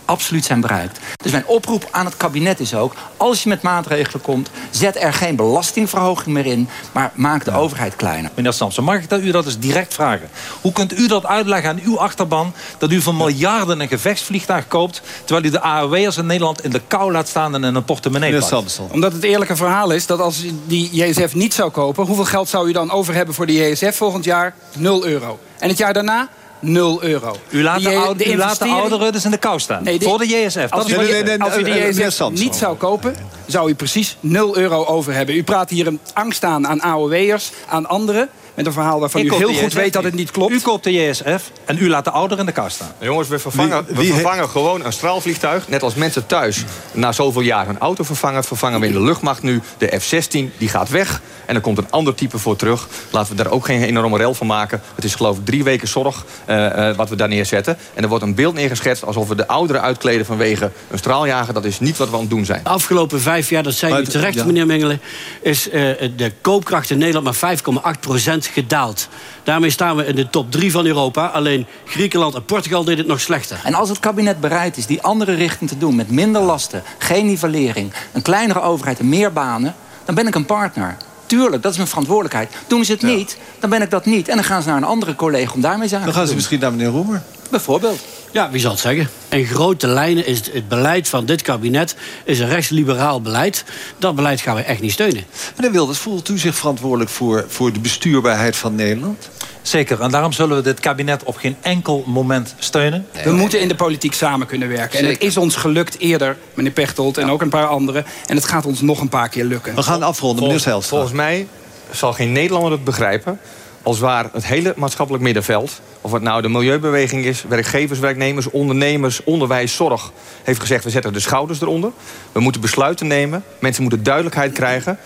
absoluut zijn bereikt. Dus mijn oproep aan het kabinet is ook... als je met maatregelen komt, zet er geen belastingverhoging meer in... maar maak de overheid kleiner. Meneer Samson, mag ik dat u dat eens direct vragen? Hoe kunt u dat uitleggen aan uw achterban... dat u voor miljarden een gevechtsvliegtuig koopt... terwijl u de AOW'ers in Nederland in de kou laat staan... en in een portemonnee pakt? Omdat het eerlijke verhaal is dat als u die JSF niet zou kopen... hoeveel geld zou u dan over hebben voor de JSF volgend jaar? 0 euro. En het jaar daarna? 0 euro. U laat de, u laat de ouderen dus in de kou staan. Nee, de- voor de JSF. Als u, die- als u de JSF niet zou kopen, zou u precies 0 euro over hebben. U praat hier een angst aan aan AOW'ers, aan anderen... met een verhaal waarvan Ik u heel goed JSF weet dat het niet klopt. U koopt de JSF en u laat de ouderen in de kou staan. Jongens, we vervangen, Wie- wie we vervangen gewoon een straalvliegtuig. Net als mensen thuis na zoveel jaar hun auto vervangen... vervangen we in de luchtmacht nu de F-16. Die gaat weg en er komt een ander type voor terug. Laten we daar ook geen enorme rel van maken. Het is geloof ik drie weken zorg eh, eh, wat we daar neerzetten. En er wordt een beeld neergeschetst alsof we de ouderen uitkleden... vanwege een straaljager. Dat is niet wat we aan het doen zijn. De afgelopen vijf jaar, dat zei u terecht, ja. meneer Mengelen... is eh, de koopkracht in Nederland maar 5,8 gedaald. Daarmee staan we in de top 3 van Europa. Alleen Griekenland en Portugal deden het nog slechter. En als het kabinet bereid is die andere richting te doen... met minder lasten, geen nivellering, een kleinere overheid en meer banen... dan ben ik een partner. Tuurlijk, dat is mijn verantwoordelijkheid. Doen ze het niet, dan ben ik dat niet. En dan gaan ze naar een andere collega om daarmee zaken Dan gaan te ze misschien naar meneer Roemer. Bijvoorbeeld. Ja, wie zal het zeggen? In grote lijnen is het, het beleid van dit kabinet is een rechtsliberaal beleid. Dat beleid gaan we echt niet steunen. Meneer Wilders, voelt u zich verantwoordelijk voor, voor de bestuurbaarheid van Nederland? Zeker, en daarom zullen we dit kabinet op geen enkel moment steunen. We moeten in de politiek samen kunnen werken. En het is ons gelukt eerder, meneer Pechtold en ook een paar anderen. En het gaat ons nog een paar keer lukken. We gaan afronden, meneer Zijlstra. Volgens mij zal geen Nederlander het begrijpen... als waar het hele maatschappelijk middenveld... of het nou de milieubeweging is, werkgevers, werknemers... ondernemers, onderwijs, zorg... heeft gezegd, we zetten de schouders eronder. We moeten besluiten nemen. Mensen moeten duidelijkheid krijgen.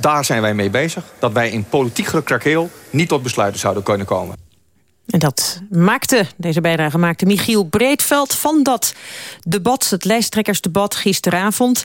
Daar zijn wij mee bezig. Dat wij in politiek gekrakeel niet tot besluiten zouden kunnen komen. En dat maakte, deze bijdrage maakte Michiel Breedveld van dat debat, het lijsttrekkersdebat gisteravond.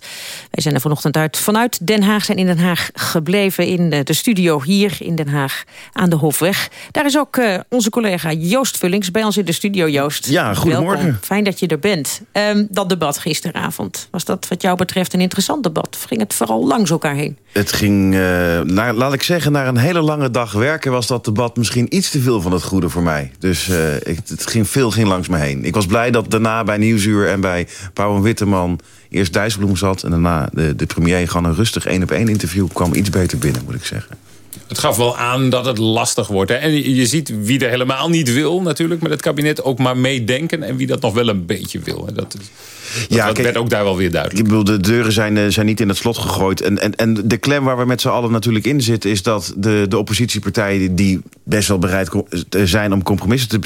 Wij zijn er vanochtend uit vanuit Den Haag, zijn in Den Haag gebleven in de studio hier in Den Haag aan de Hofweg. Daar is ook uh, onze collega Joost Vullings bij ons in de studio, Joost. Ja, goedemorgen. Welkom. Fijn dat je er bent. Um, dat debat gisteravond, was dat wat jou betreft een interessant debat? Of ging het vooral langs elkaar heen? Het ging, uh, naar, laat ik zeggen, naar een hele lange dag werken... was dat debat misschien iets te veel van het goede voor mij. Dus uh, ik, het ging, veel ging langs me heen. Ik was blij dat daarna bij Nieuwsuur en bij Pauw en Witteman... eerst Dijsselbloem zat en daarna de, de premier... gewoon een rustig één-op-één interview kwam iets beter binnen, moet ik zeggen. Het gaf wel aan dat het lastig wordt. Hè? En je ziet wie er helemaal niet wil natuurlijk met het kabinet... ook maar meedenken en wie dat nog wel een beetje wil. En dat is... Dat ja, kijk, werd ook daar wel weer duidelijk. Ik bedoel, de deuren zijn, zijn niet in het slot gegooid. En, en, en de klem waar we met z'n allen natuurlijk in zitten... is dat de, de oppositiepartijen die best wel bereid zijn... om compromissen te,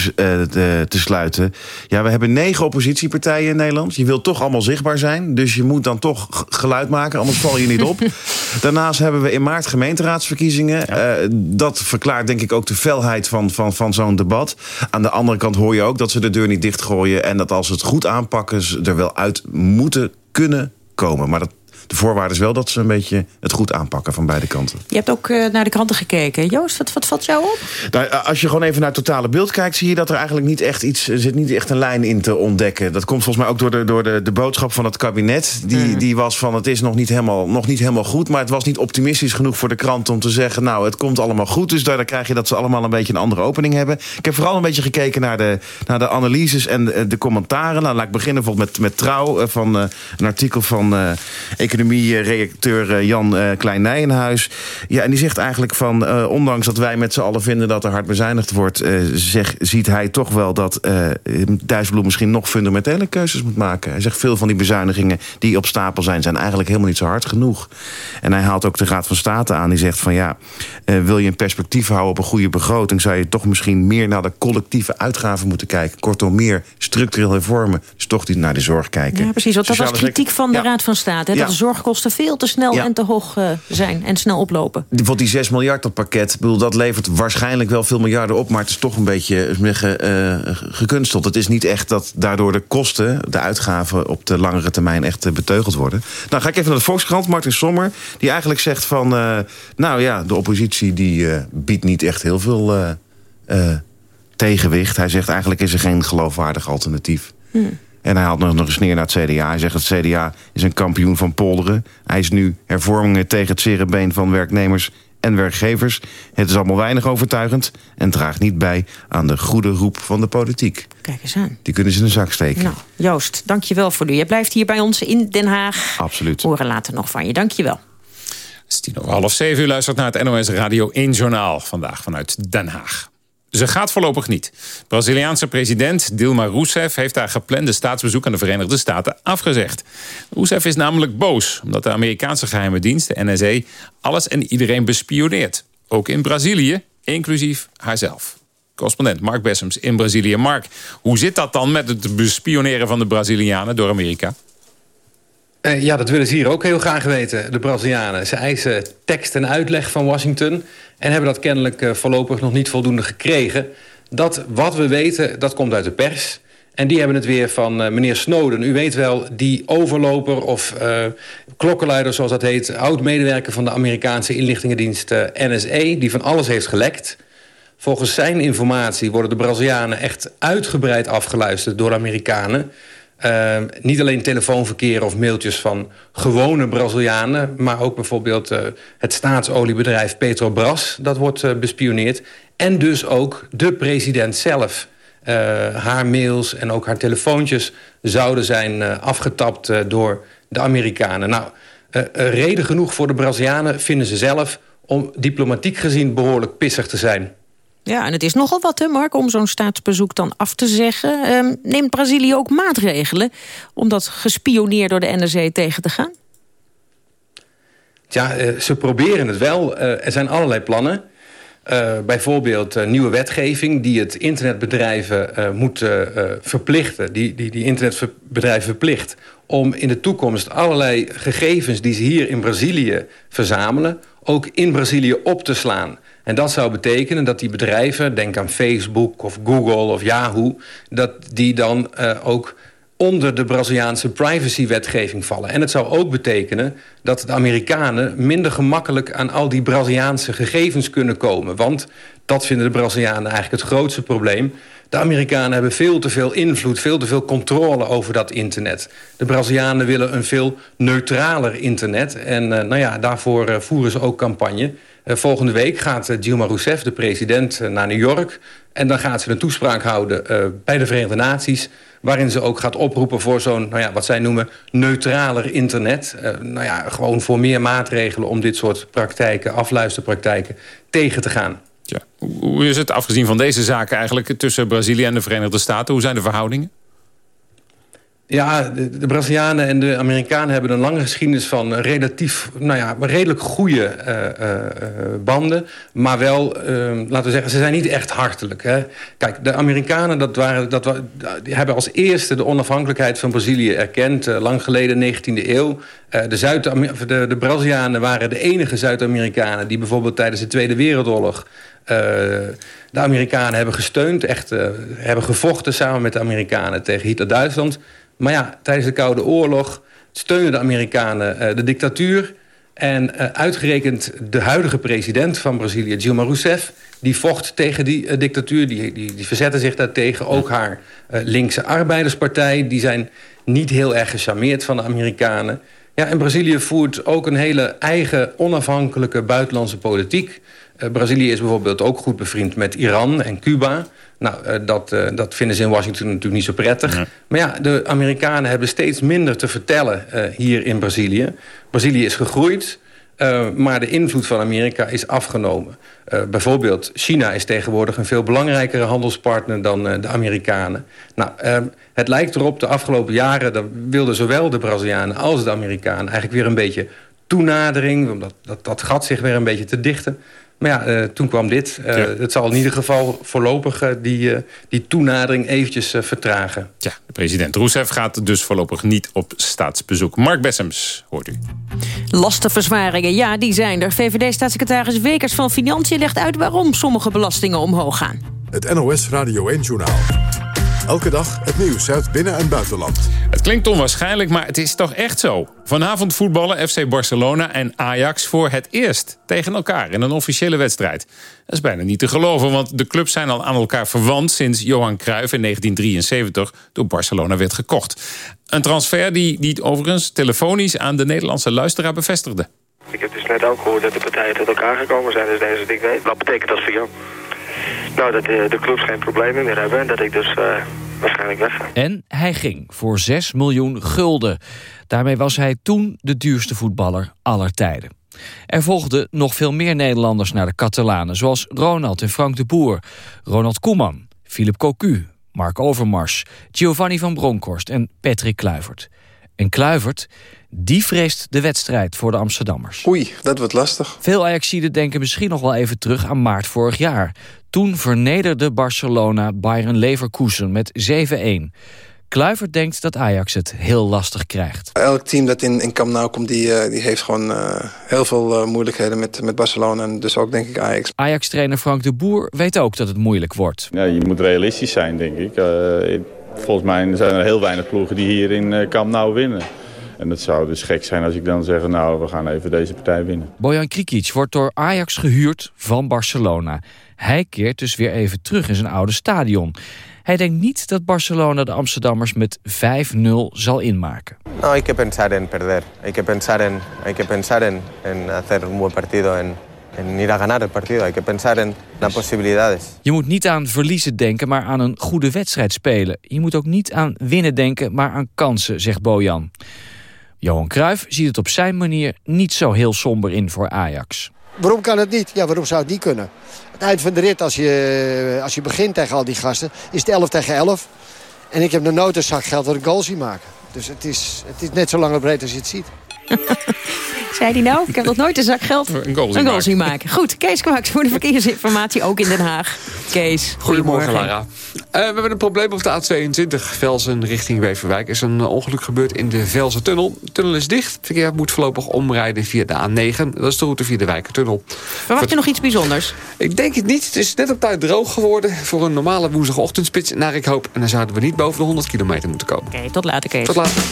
te, te, sluiten... Ja, we hebben negen oppositiepartijen in Nederland. Je wilt toch allemaal zichtbaar zijn. Dus je moet dan toch geluid maken, anders val je niet op. <laughs> Daarnaast hebben we in maart gemeenteraadsverkiezingen. Ja. Uh, dat verklaart denk ik ook de felheid van, van, van zo'n debat. Aan de andere kant hoor je ook dat ze de deur niet dichtgooien... en dat als ze het goed aanpakken, ze er wel uit moeten kunnen komen. Maar dat, de voorwaarde is wel dat ze een beetje het goed aanpakken van beide kanten. Je hebt ook uh, naar de kranten gekeken. Joost, wat, wat valt jou op? Nou, als je gewoon even naar het totale beeld kijkt... zie je dat er eigenlijk niet echt iets er zit niet echt een lijn in te ontdekken. Dat komt volgens mij ook door de, door de, de boodschap van het kabinet. Die, hmm. die was van het is nog niet, helemaal, nog niet helemaal goed... maar het was niet optimistisch genoeg voor de krant om te zeggen... nou, het komt allemaal goed. Dus daar krijg je dat ze allemaal een beetje een andere opening hebben. Ik heb vooral een beetje gekeken naar de, naar de analyses en de, de commentaren. Nou, laat ik beginnen bijvoorbeeld met, met Trouw... van uh, een artikel van uh, directeur Jan uh, Klein-Nijenhuis. Ja, en die zegt eigenlijk van, uh, ondanks dat wij met z'n allen vinden dat er hard bezuinigd wordt, uh, zeg, ziet hij toch wel dat uh, Dijsselbloem misschien nog fundamentele keuzes moet maken. Hij zegt veel van die bezuinigingen die op stapel zijn, zijn eigenlijk helemaal niet zo hard genoeg. En hij haalt ook de Raad van State aan. Die zegt van ja, wil je een perspectief houden op een goede begroting, zou je toch misschien meer naar de collectieve uitgaven moeten kijken. Kortom, meer structureel hervormen. Dus toch naar de zorg kijken. Ja, precies. Want dat was kritiek van de ja. Raad van State. Hè, dat zorgkosten veel te snel Ja. en te hoog uh, zijn en snel oplopen. Bijvoorbeeld die 6 miljard dat pakket, ik bedoel, dat levert waarschijnlijk wel veel miljarden op, maar het is toch een beetje uh, gekunsteld. Het is niet echt dat daardoor de kosten, de uitgaven op de langere termijn echt beteugeld worden. Nou ga ik even naar de Volkskrant, Martin Sommer, die eigenlijk zegt van, uh, nou ja, de oppositie die biedt niet echt heel veel tegenwicht. Hij zegt eigenlijk is er geen geloofwaardig alternatief. Hmm. En hij haalt nog, nog eens neer naar het CDA. Hij zegt het CDA is een kampioen van polderen. Hij is nu hervormingen tegen het zere been van werknemers en werkgevers. Het is allemaal weinig overtuigend en draagt niet bij aan de goede roep van de politiek. Kijk eens aan. Die kunnen ze in de zak steken. Nou, Joost, dank je wel voor nu. Jij blijft hier bij ons in Den Haag. Absoluut. Horen later nog van je. Dank je wel. Het is tien over half zeven. U luistert naar het NOS Radio 1 Journaal. Vandaag vanuit Den Haag. Ze gaat voorlopig niet. Braziliaanse president Dilma Rousseff heeft haar geplande staatsbezoek aan de Verenigde Staten afgezegd. Rousseff is namelijk boos omdat de Amerikaanse geheime dienst, de NSA, alles en iedereen bespioneert. Ook in Brazilië, inclusief haarzelf. Correspondent Mark Bessems in Brazilië. Mark, hoe zit dat dan met het bespioneren van de Brazilianen door Amerika? Uh, ja, dat willen ze hier ook heel graag weten, de Brazilianen. Ze eisen tekst en uitleg van Washington... en hebben dat kennelijk uh, voorlopig nog niet voldoende gekregen. Dat wat we weten, dat komt uit de pers. En die hebben het weer van uh, meneer Snowden. U weet wel, die overloper of klokkenluider, zoals dat heet... oud-medewerker van de Amerikaanse inlichtingendienst NSA... die van alles heeft gelekt. Volgens zijn informatie worden de Brazilianen echt uitgebreid afgeluisterd... door de Amerikanen... Uh, niet alleen telefoonverkeer of mailtjes van gewone Brazilianen... maar ook bijvoorbeeld uh, het staatsoliebedrijf Petrobras... dat wordt uh, bespioneerd. En dus ook de president zelf. haar mails en ook haar telefoontjes zouden zijn afgetapt door de Amerikanen. Nou, reden genoeg voor de Brazilianen vinden ze zelf om diplomatiek gezien behoorlijk pissig te zijn. Ja, en het is nogal wat, hè, Mark, om zo'n staatsbezoek dan af te zeggen. Ehm, neemt Brazilië ook maatregelen om dat gespioneerd door de NRC tegen te gaan? Ja, uh, ze proberen het wel. Uh, er zijn allerlei plannen. Uh, bijvoorbeeld nieuwe wetgeving die het internetbedrijven moet verplichten. Die, die, die internetbedrijven verplicht om in de toekomst allerlei gegevens die ze hier in Brazilië verzamelen... ook in Brazilië op te slaan. En dat zou betekenen dat die bedrijven, denk aan Facebook of Google of Yahoo... dat die dan uh, ook onder de Braziliaanse privacywetgeving vallen. En het zou ook betekenen dat de Amerikanen minder gemakkelijk aan al die Braziliaanse gegevens kunnen komen. Want dat vinden de Brazilianen eigenlijk het grootste probleem. De Amerikanen hebben veel te veel invloed, veel te veel controle over dat internet. De Brazilianen willen een veel neutraler internet. En uh, nou ja, daarvoor uh, voeren ze ook campagne. Uh, volgende week gaat Dilma Rousseff, de president, naar New York. En dan gaat ze een toespraak houden bij de Verenigde Naties waarin ze ook gaat oproepen voor zo'n, nou ja, wat zij noemen, neutraler internet. Nou ja, gewoon voor meer maatregelen om dit soort praktijken, afluisterpraktijken, tegen te gaan. Ja. Hoe is het, afgezien van deze zaken eigenlijk, tussen Brazilië en de Verenigde Staten? Hoe zijn de verhoudingen? Ja, de, de, Brazilianen en de Amerikanen hebben een lange geschiedenis van relatief, nou ja, redelijk goede uh, uh, banden. Maar wel, ehm, laten we zeggen, ze zijn niet echt hartelijk. Hè. Kijk, de Amerikanen dat waren, dat, die hebben als eerste de onafhankelijkheid van Brazilië erkend. lang geleden, 19e eeuw. de, Zuid de Brazilianen waren de enige Zuid-Amerikanen die bijvoorbeeld tijdens de Tweede Wereldoorlog de Amerikanen hebben gesteund, echt hebben gevochten samen met de Amerikanen tegen Hitler-Duitsland. Maar ja, tijdens de Koude Oorlog steunen de Amerikanen uh, de dictatuur. En uh, uitgerekend de huidige president van Brazilië, Dilma Rousseff... die vocht tegen die uh, dictatuur, die, die, die verzette zich daartegen. Ook haar linkse arbeiderspartij, die zijn niet heel erg gecharmeerd van de Amerikanen. Ja, en Brazilië voert ook een hele eigen onafhankelijke buitenlandse politiek. Brazilië is bijvoorbeeld ook goed bevriend met Iran en Cuba... Nou, uh, dat, uh, dat vinden ze in Washington natuurlijk niet zo prettig. Nee. Maar ja, de Amerikanen hebben steeds minder te vertellen hier in Brazilië. Brazilië is gegroeid, maar de invloed van Amerika is afgenomen. bijvoorbeeld, China is tegenwoordig een veel belangrijkere handelspartner dan de Amerikanen. Nou, het lijkt erop, de afgelopen jaren dat wilden zowel de Brazilianen als de Amerikanen... eigenlijk weer een beetje toenadering, om dat, dat, dat gat zich weer een beetje te dichten... Maar ja, uh, toen kwam dit. Uh, ja. Het zal in ieder geval voorlopig uh, die, die toenadering eventjes vertragen. Ja, de president Rousseff gaat dus voorlopig niet op staatsbezoek. Mark Bessems, hoort u. Lastenverzwaringen, ja, die zijn er. VVD-staatssecretaris Wekers van Financiën legt uit... waarom sommige belastingen omhoog gaan. Het NOS Radio 1-journaal. Elke dag het nieuws uit binnen- en buitenland. Het klinkt onwaarschijnlijk, maar het is toch echt zo. Vanavond voetballen FC Barcelona en Ajax voor het eerst tegen elkaar in een officiële wedstrijd. Dat is bijna niet te geloven, want de clubs zijn al aan elkaar verwant sinds Johan Cruijff in 1973 door Barcelona werd gekocht. Een transfer die, die overigens telefonisch aan de Nederlandse luisteraar bevestigde. Ik heb dus net ook gehoord dat de partijen tot elkaar gekomen zijn, dus deze ding weet. Wat betekent dat voor jou? Nou, dat de, de clubs geen problemen meer hebben en dat ik dus uh, waarschijnlijk wegga. En hij ging voor 6 miljoen gulden. Daarmee was hij toen de duurste voetballer aller tijden. Er volgden nog veel meer Nederlanders naar de Catalanen... zoals Ronald en Frank de Boer, Ronald Koeman, Philip Cocu... Mark Overmars, Giovanni van Bronckhorst en Patrick Kluivert. En Kluivert, die vreest de wedstrijd voor de Amsterdammers. Oei, dat wordt lastig. Veel Ajaxiden denken misschien nog wel even terug aan maart vorig jaar. Toen vernederde Barcelona Bayern Leverkusen met 7-1. Kluivert denkt dat Ajax het heel lastig krijgt. Elk team dat in, in Camp Nou komt, die, uh, die heeft gewoon uh, heel veel uh, moeilijkheden met, met Barcelona. En dus ook denk ik Ajax. Ajax-trainer Frank de Boer weet ook dat het moeilijk wordt. Ja, je moet realistisch zijn, denk ik. Volgens mij zijn er heel weinig ploegen die hier in Camp Nou winnen. En het zou dus gek zijn als ik dan zeg, nou, we gaan even deze partij winnen. Bojan Krikic wordt door Ajax gehuurd van Barcelona. Hij keert dus weer even terug in zijn oude stadion. Hij denkt niet dat Barcelona de Amsterdammers met 5-0 zal inmaken. No, hay que pensar en perder. Hay que pensar en, hay que pensar en, en hacer un buen partido, en, en ir a ganar el partido. Hay que pensar en las posibilidades. Je moet niet aan verliezen denken, maar aan een goede wedstrijd spelen. Je moet ook niet aan winnen denken, maar aan kansen, zegt Bojan. Johan Cruijff ziet het op zijn manier niet zo heel somber in voor Ajax. Waarom kan het niet? Ja, waarom zou het niet kunnen? Het eind van de rit, als je, als je begint tegen al die gasten, is het 11 tegen 11. En ik heb nog nooit een zak geld dat ik goal zie maken. Dus het is, het is net zo lang en breed als je het ziet. <laughs> Zei hij nou? Ik heb nog nooit een zak geld een goal zien, zien maken. Goed, Kees Kwaks voor de verkeersinformatie, ook in Den Haag. Kees, Goedemorgen, Lara. Uh, we hebben een probleem op de A22 Velsen richting Weverwijk. Er is een ongeluk gebeurd in de Velsen tunnel. De tunnel is dicht. Het verkeer moet voorlopig omrijden via de A9. Dat is de route via de Wijkertunnel. Verwacht je nog iets bijzonders? Ik denk het niet. Het is net op tijd droog geworden voor een normale woensdagochtendspits naar ik hoop. En dan zouden we niet boven de 100 kilometer moeten komen. Oké, tot later Kees. Tot later.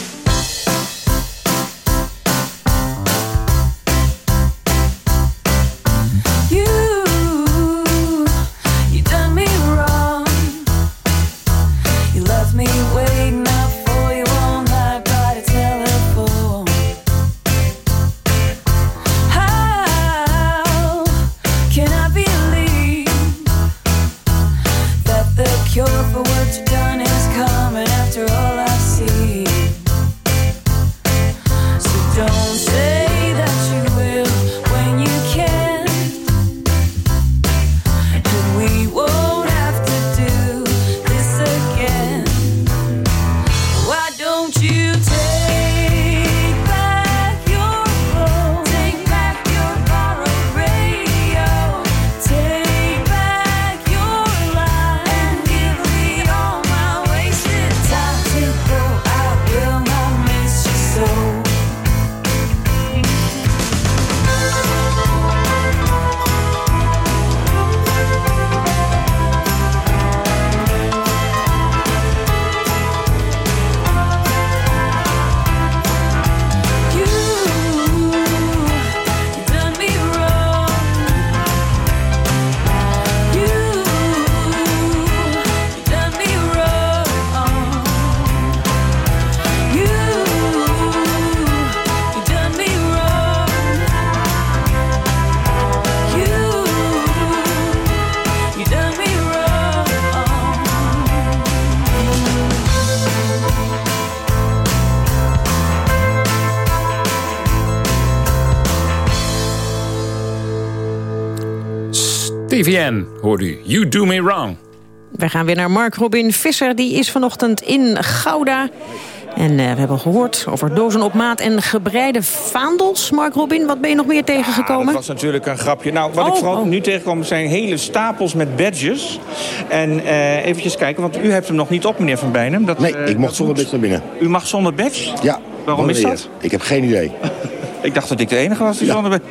TVN hoort u. You do me wrong. We gaan weer naar Mark Robin Visser. Die is vanochtend in Gouda. En uh, we hebben gehoord over dozen op maat en gebreide vaandels. Mark Robin, wat ben je nog meer tegengekomen? Ja, dat was natuurlijk een grapje. Nou, wat oh, ik vooral oh. nu tegenkom zijn hele stapels met badges. En uh, eventjes kijken, want u heeft hem nog niet op, meneer Van Bijnem. Dat, nee, uh, ik mocht zonder badge naar binnen. U mag zonder badge? Ja. Waarom is dat? Ik heb geen idee. <laughs> ik dacht dat ik de enige was die Ja. zonder badge...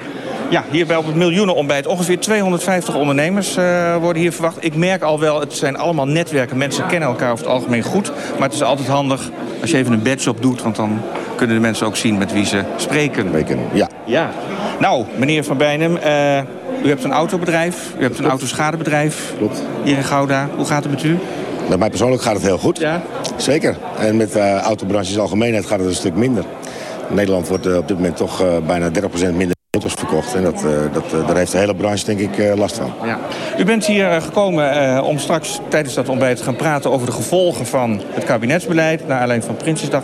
Ja, hier bij op het miljoenenontbijt. Ongeveer 250 ondernemers eh, worden hier verwacht. Ik merk al wel, het zijn allemaal netwerken. Mensen kennen elkaar over het algemeen goed. Maar het is altijd handig als je even een badge op doet. Want dan kunnen de mensen ook zien met wie ze spreken. Spreken, ja. Ja. Nou, meneer Van Bijnem, eh, u hebt een autobedrijf. U hebt een autoschadebedrijf. Klopt. Hier in Gouda. Hoe gaat het met u? Met mij persoonlijk gaat het heel goed. Ja. Zeker. En met de autobranche in de algemeenheid gaat het een stuk minder. In Nederland wordt op dit moment toch bijna 30% minder auto's verkocht. En dat, eh, dat, eh, daar heeft de hele branche denk ik eh, last van. Ja. U bent hier gekomen om straks tijdens dat ontbijt te gaan praten over de gevolgen van het kabinetsbeleid. Naar aanleiding van Prinsjesdag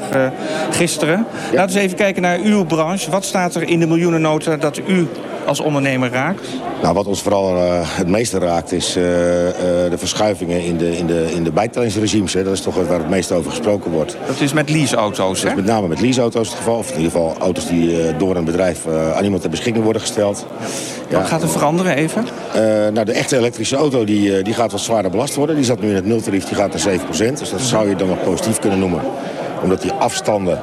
gisteren. Laten we eens even kijken naar uw branche. Wat staat er in de miljoenennota dat u als ondernemer raakt? Nou, wat ons vooral eh, het meeste raakt is eh, eh, de verschuivingen in de, in de, in de bijtellingsregimes. Hè. Dat is toch waar het meest over gesproken wordt. Dat is met leaseauto's, Dat hè? is met name met leaseauto's het geval. Of in ieder geval auto's die door een bedrijf aan iemand ter beschikking worden gesteld. Wat gaat er veranderen even? Nou, de echte elektrische auto die, die gaat wat zwaarder belast worden. Die zat nu in het nultarief, die gaat naar 7%. Dus dat zou je dan nog positief kunnen noemen. Omdat die afstanden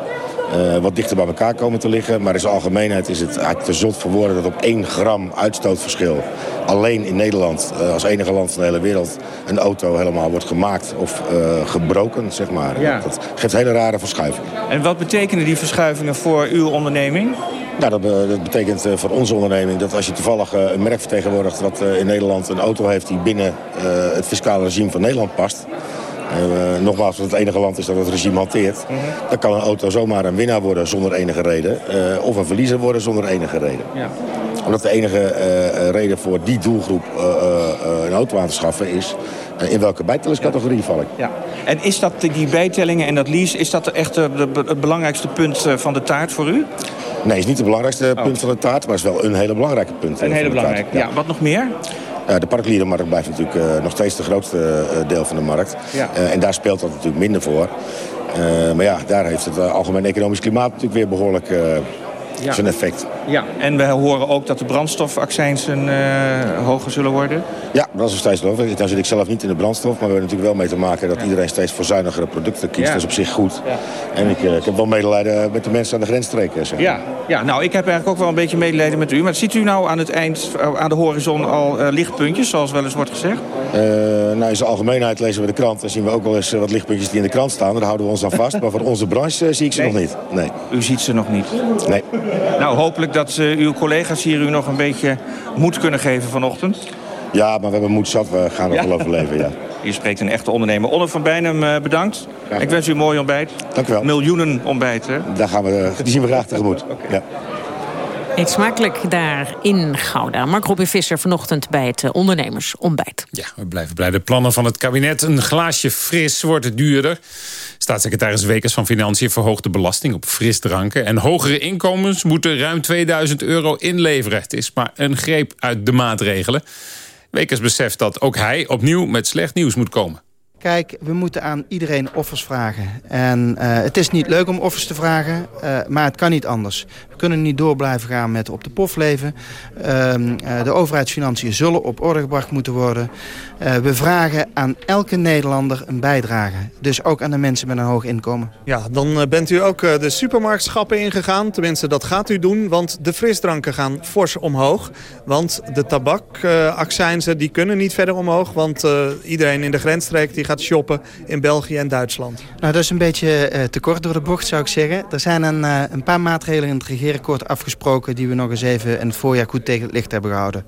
eh, wat dichter bij elkaar komen te liggen. Maar in zijn algemeenheid is het eigenlijk te zot voor woorden... dat op 1 gram uitstootverschil alleen in Nederland... eh, als enige land van de hele wereld een auto helemaal wordt gemaakt of eh, gebroken, zeg maar. Ja. Dat geeft hele rare verschuivingen. En wat betekenen die verschuivingen voor uw onderneming? Nou, dat, be- dat betekent voor onze onderneming dat als je toevallig een merk vertegenwoordigt... wat in Nederland een auto heeft die binnen het fiscale regime van Nederland past... eh, nogmaals, dat het enige land is dat het regime hanteert... dan kan een auto zomaar een winnaar worden zonder enige reden... eh, of een verliezer worden zonder enige reden. Ja. Omdat de enige uh, reden voor die doelgroep een auto aan te schaffen is... in welke bijtellingscategorie val ik. Ja. En is dat die bijtellingen en dat lease... is dat echt het belangrijkste punt van de taart voor u? Nee, is niet het belangrijkste oh. punt van de taart... maar is wel een hele belangrijke punt. Een hele belangrijke, ja. Wat nog meer? Uh, de parklierenmarkt blijft natuurlijk uh, nog steeds het grootste uh, deel van de markt. Ja. en daar speelt dat natuurlijk minder voor. maar ja, daar heeft het algemeen economisch klimaat natuurlijk weer behoorlijk ja. zijn effect. Ja, en we horen ook dat de brandstofaccijnsen uh, hoger zullen worden. Ja, dat is nog steeds logisch. Daar zit ik zelf niet in de brandstof. Maar we hebben natuurlijk wel mee te maken dat iedereen steeds voor zuinigere producten kiest. Dat is op zich goed. En ik, ik, heb wel medelijden met de mensen aan de grensstreken. Zeg. ja. ja, nou ik heb eigenlijk ook wel een beetje medelijden met u. Maar ziet u nou aan het eind, aan de horizon al uh, lichtpuntjes, zoals wel eens wordt gezegd? Uh, nou, in zijn algemeenheid lezen we de krant. Dan zien we ook wel eens wat lichtpuntjes die in de krant staan. Daar houden we ons aan vast. maar voor onze branche zie ik ze nee. nog niet. Nee. U ziet ze nog niet? Nee. Nou, hopelijk dat uh, uw collega's hier u nog een beetje moed kunnen geven vanochtend. Ja, maar we hebben moed zat. We gaan Ja. wel overleven, ja. Hier spreekt een echte ondernemer. Onno van Bijnem, uh, bedankt. Ik wens u een mooi ontbijt. Dank u wel. Miljoenen ontbijt, hè? Daar gaan we, die zien we graag tegemoet. Ja. Eet smakelijk daar in Gouda. Mark Robin Visser vanochtend bij het eh, ondernemersontbijt. Ja, we blijven blij. De plannen van het kabinet. Een glaasje fris wordt duurder. Staatssecretaris Wekers van Financiën verhoogt de belasting op frisdranken. En hogere inkomens moeten ruim 2000 euro inleveren. Het is maar een greep uit de maatregelen. Wekers beseft dat ook hij opnieuw met slecht nieuws moet komen. Kijk, we moeten aan iedereen offers vragen. En uh, het is niet leuk om offers te vragen, uh, maar het kan niet anders. We kunnen niet door blijven gaan met op de pof leven. Uh, de overheidsfinanciën zullen op orde gebracht moeten worden. we vragen aan elke Nederlander een bijdrage. Dus ook aan de mensen met een hoog inkomen. Ja, dan bent u ook de supermarktschappen ingegaan. Tenminste, dat gaat u doen, want de frisdranken gaan fors omhoog. Want de tabakaccijnzen die kunnen niet verder omhoog. Want iedereen in de grensstreek die gaat shoppen in België en Duitsland. Nou, dat is een beetje uh, te kort door de bocht, zou ik zeggen. Er zijn een, een paar maatregelen in het regeerakkoord afgesproken... die we nog eens even in het voorjaar goed tegen het licht hebben gehouden.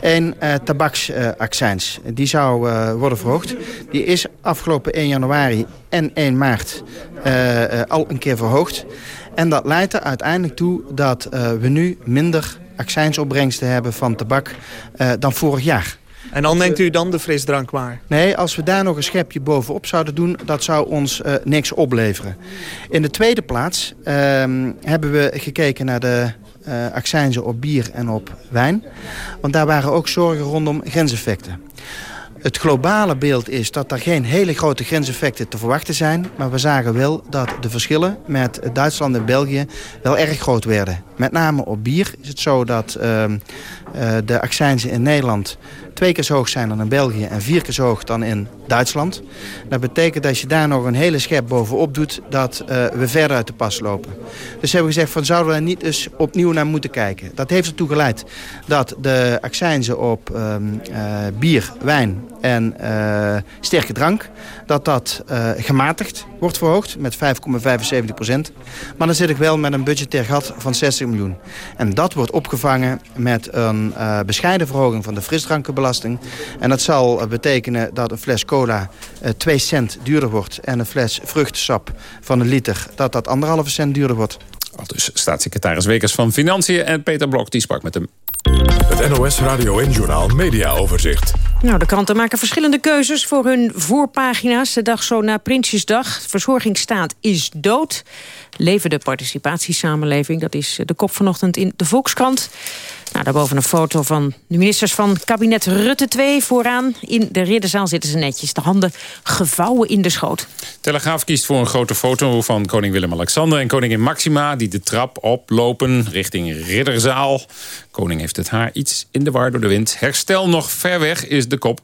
Eén, uh, tabaksaccijns. die zou worden verhoogd. Die is afgelopen 1 januari en 1 maart al een keer verhoogd. En dat leidt er uiteindelijk toe dat we nu minder accijnsopbrengsten hebben van tabak dan vorig jaar. En dan denkt u dan de frisdrank maar? Nee, als we daar nog een schepje bovenop zouden doen... dat zou ons uh, niks opleveren. In de tweede plaats uh, hebben we gekeken naar de uh, accijnzen op bier en op wijn. Want daar waren ook zorgen rondom grenseffecten. Het globale beeld is dat er geen hele grote grenseffecten te verwachten zijn. Maar we zagen wel dat de verschillen met Duitsland en België wel erg groot werden. Met name op bier is het zo dat uh, uh, de accijnzen in Nederland twee keer zo hoog zijn dan in België en vier keer zo hoog dan in Duitsland. Dat betekent dat je daar nog een hele schep bovenop doet, dat uh, we verder uit de pas lopen. Dus hebben we gezegd, van, zouden we daar niet eens opnieuw naar moeten kijken. Dat heeft ertoe geleid dat de accijnzen op uh, bier, wijn en uh, sterke drank... dat dat gematigd wordt verhoogd met 5,75 procent. Maar dan zit ik wel met een budgetair gat van 60 miljoen. En dat wordt opgevangen met een bescheiden verhoging van de frisdrankenbelasting. En dat zal betekenen dat een fles cola 2 cent duurder wordt... en een fles vruchtensap van een liter dat dat anderhalve cent duurder wordt. Al dus staatssecretaris Wekers van Financiën en Peter Blok die sprak met hem. Het NOS Radio en Journaal Media Overzicht. Nou, de kranten maken verschillende keuzes voor hun voorpagina's. De dag zo na Prinsjesdag. Verzorgingsstaat is dood. Leven de participatiesamenleving. Dat is de kop vanochtend in de Volkskrant. Nou, daarboven een foto van de ministers van kabinet Rutte 2 vooraan. In de ridderzaal zitten ze netjes, de handen gevouwen in de schoot. Telegraaf kiest voor een grote foto van koning Willem-Alexander en koningin Maxima... die de trap oplopen richting ridderzaal. Koning heeft het haar iets in de war door de wind. Herstel nog ver weg is de kop.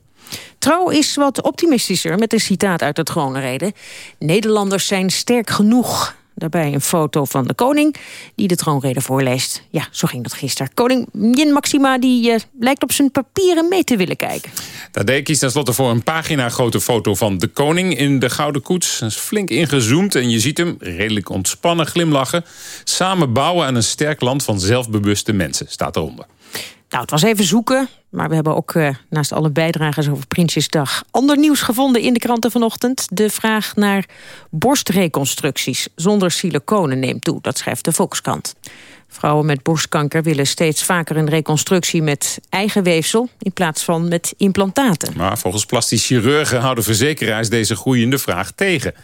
Trouw is wat optimistischer met een citaat uit de troonrede. Nederlanders zijn sterk genoeg. Daarbij een foto van de koning die de troonrede voorleest. Ja, zo ging dat gisteren. Koningin Maxima die, uh, lijkt op zijn papieren mee te willen kijken. Tadee kiest tenslotte voor een pagina grote foto van de koning in de Gouden Koets. Dat is flink ingezoomd en je ziet hem redelijk ontspannen glimlachen. Samen bouwen aan een sterk land van zelfbewuste mensen, staat eronder. Nou, het was even zoeken, maar we hebben ook uh, naast alle bijdragers over Prinsjesdag ander nieuws gevonden in de kranten vanochtend. De vraag naar borstreconstructies zonder siliconen neemt toe, dat schrijft de Volkskrant. Vrouwen met borstkanker willen steeds vaker een reconstructie met eigen weefsel... in plaats van met implantaten. Maar volgens plastisch chirurgen houden verzekeraars deze groeiende vraag tegen.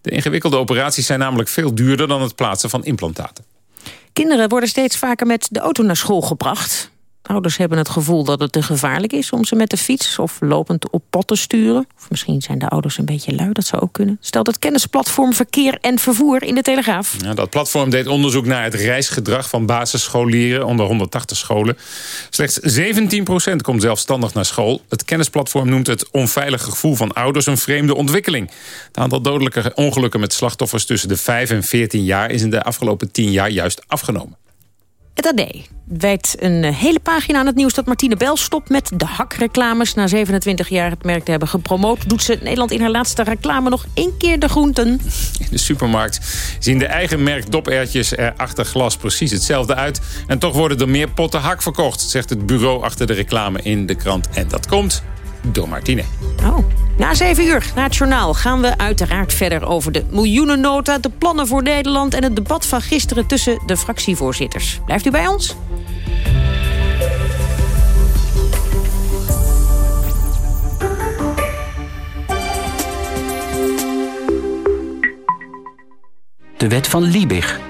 De ingewikkelde operaties zijn namelijk veel duurder dan het plaatsen van implantaten. Kinderen worden steeds vaker met de auto naar school gebracht. Ouders hebben het gevoel dat het te gevaarlijk is om ze met de fiets of lopend op pad te sturen. Of misschien zijn de ouders een beetje lui, dat zou ook kunnen. Stelt het kennisplatform Verkeer en Vervoer in de Telegraaf. Dat platform deed onderzoek naar het reisgedrag van basisscholieren onder 180 scholen. Slechts 17% komt zelfstandig naar school. Het kennisplatform noemt het onveilige gevoel van ouders een vreemde ontwikkeling. Het aantal dodelijke ongelukken met slachtoffers tussen de 5 en 14 jaar is in de afgelopen 10 jaar juist afgenomen. Het AD wijdt een eh, hele pagina aan het nieuws dat Martine Bel stopt met de hakreclames. Na 27 jaar het merk te hebben gepromoot... doet ze Nederland in haar laatste reclame nog één keer de groenten. In de supermarkt zien de eigen merk dopertjes er achter glas precies hetzelfde uit. En toch worden er meer potten hak verkocht, zegt het bureau achter de reclame in de krant. En dat komt door Martine. Oh. Na zeven uur, na het journaal, gaan we uiteraard verder over de miljoenennota... de plannen voor Nederland en het debat van gisteren tussen de fractievoorzitters. Blijft u bij ons? De wet van Liebig.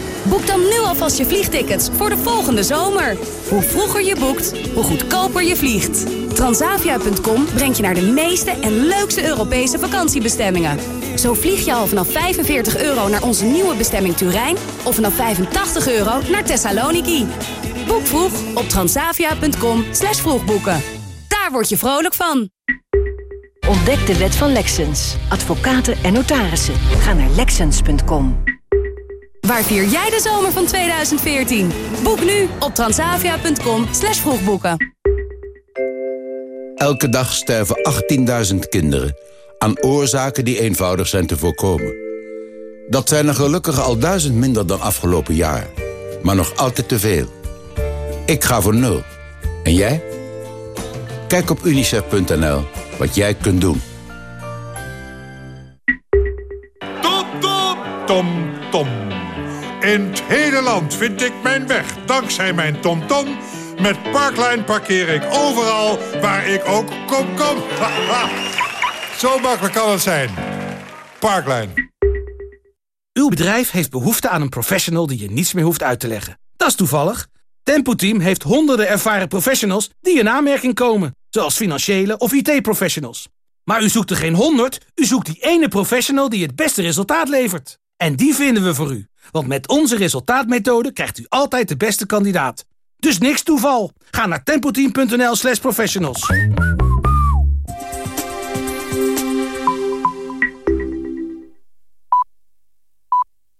Boek dan nu alvast je vliegtickets voor de volgende zomer. Hoe vroeger je boekt, hoe goedkoper je vliegt. Transavia.com brengt je naar de meeste en leukste Europese vakantiebestemmingen. Zo vlieg je al vanaf 45 euro naar onze nieuwe bestemming Turijn... of vanaf 85 euro naar Thessaloniki. Boek vroeg op transavia.com vroegboeken. Daar word je vrolijk van. Ontdek de wet van Lexens. Advocaten en notarissen. Ga naar lexens.com. Waar vier jij de zomer van 2014? Boek nu op transavia.com slash vroegboeken. Elke dag sterven 18.000 kinderen aan oorzaken die eenvoudig zijn te voorkomen. Dat zijn er gelukkig al duizend minder dan afgelopen jaar. Maar nog altijd te veel. Ik ga voor nul. En jij? Kijk op unicef.nl wat jij kunt doen. Tom, tom, tom, tom. In het hele land vind ik mijn weg, dankzij mijn TomTom. -tom. Met Parkline parkeer ik overal waar ik ook kom, kom. <laughs> Zo makkelijk kan het zijn. Parkline. Uw bedrijf heeft behoefte aan een professional die je niets meer hoeft uit te leggen. Dat is toevallig. Tempo Team heeft honderden ervaren professionals die in aanmerking komen. Zoals financiële of IT-professionals. Maar u zoekt er geen honderd, u zoekt die ene professional die het beste resultaat levert. En die vinden we voor u. Want met onze resultaatmethode krijgt u altijd de beste kandidaat. Dus niks toeval. Ga naar tempoteam.nl slash professionals.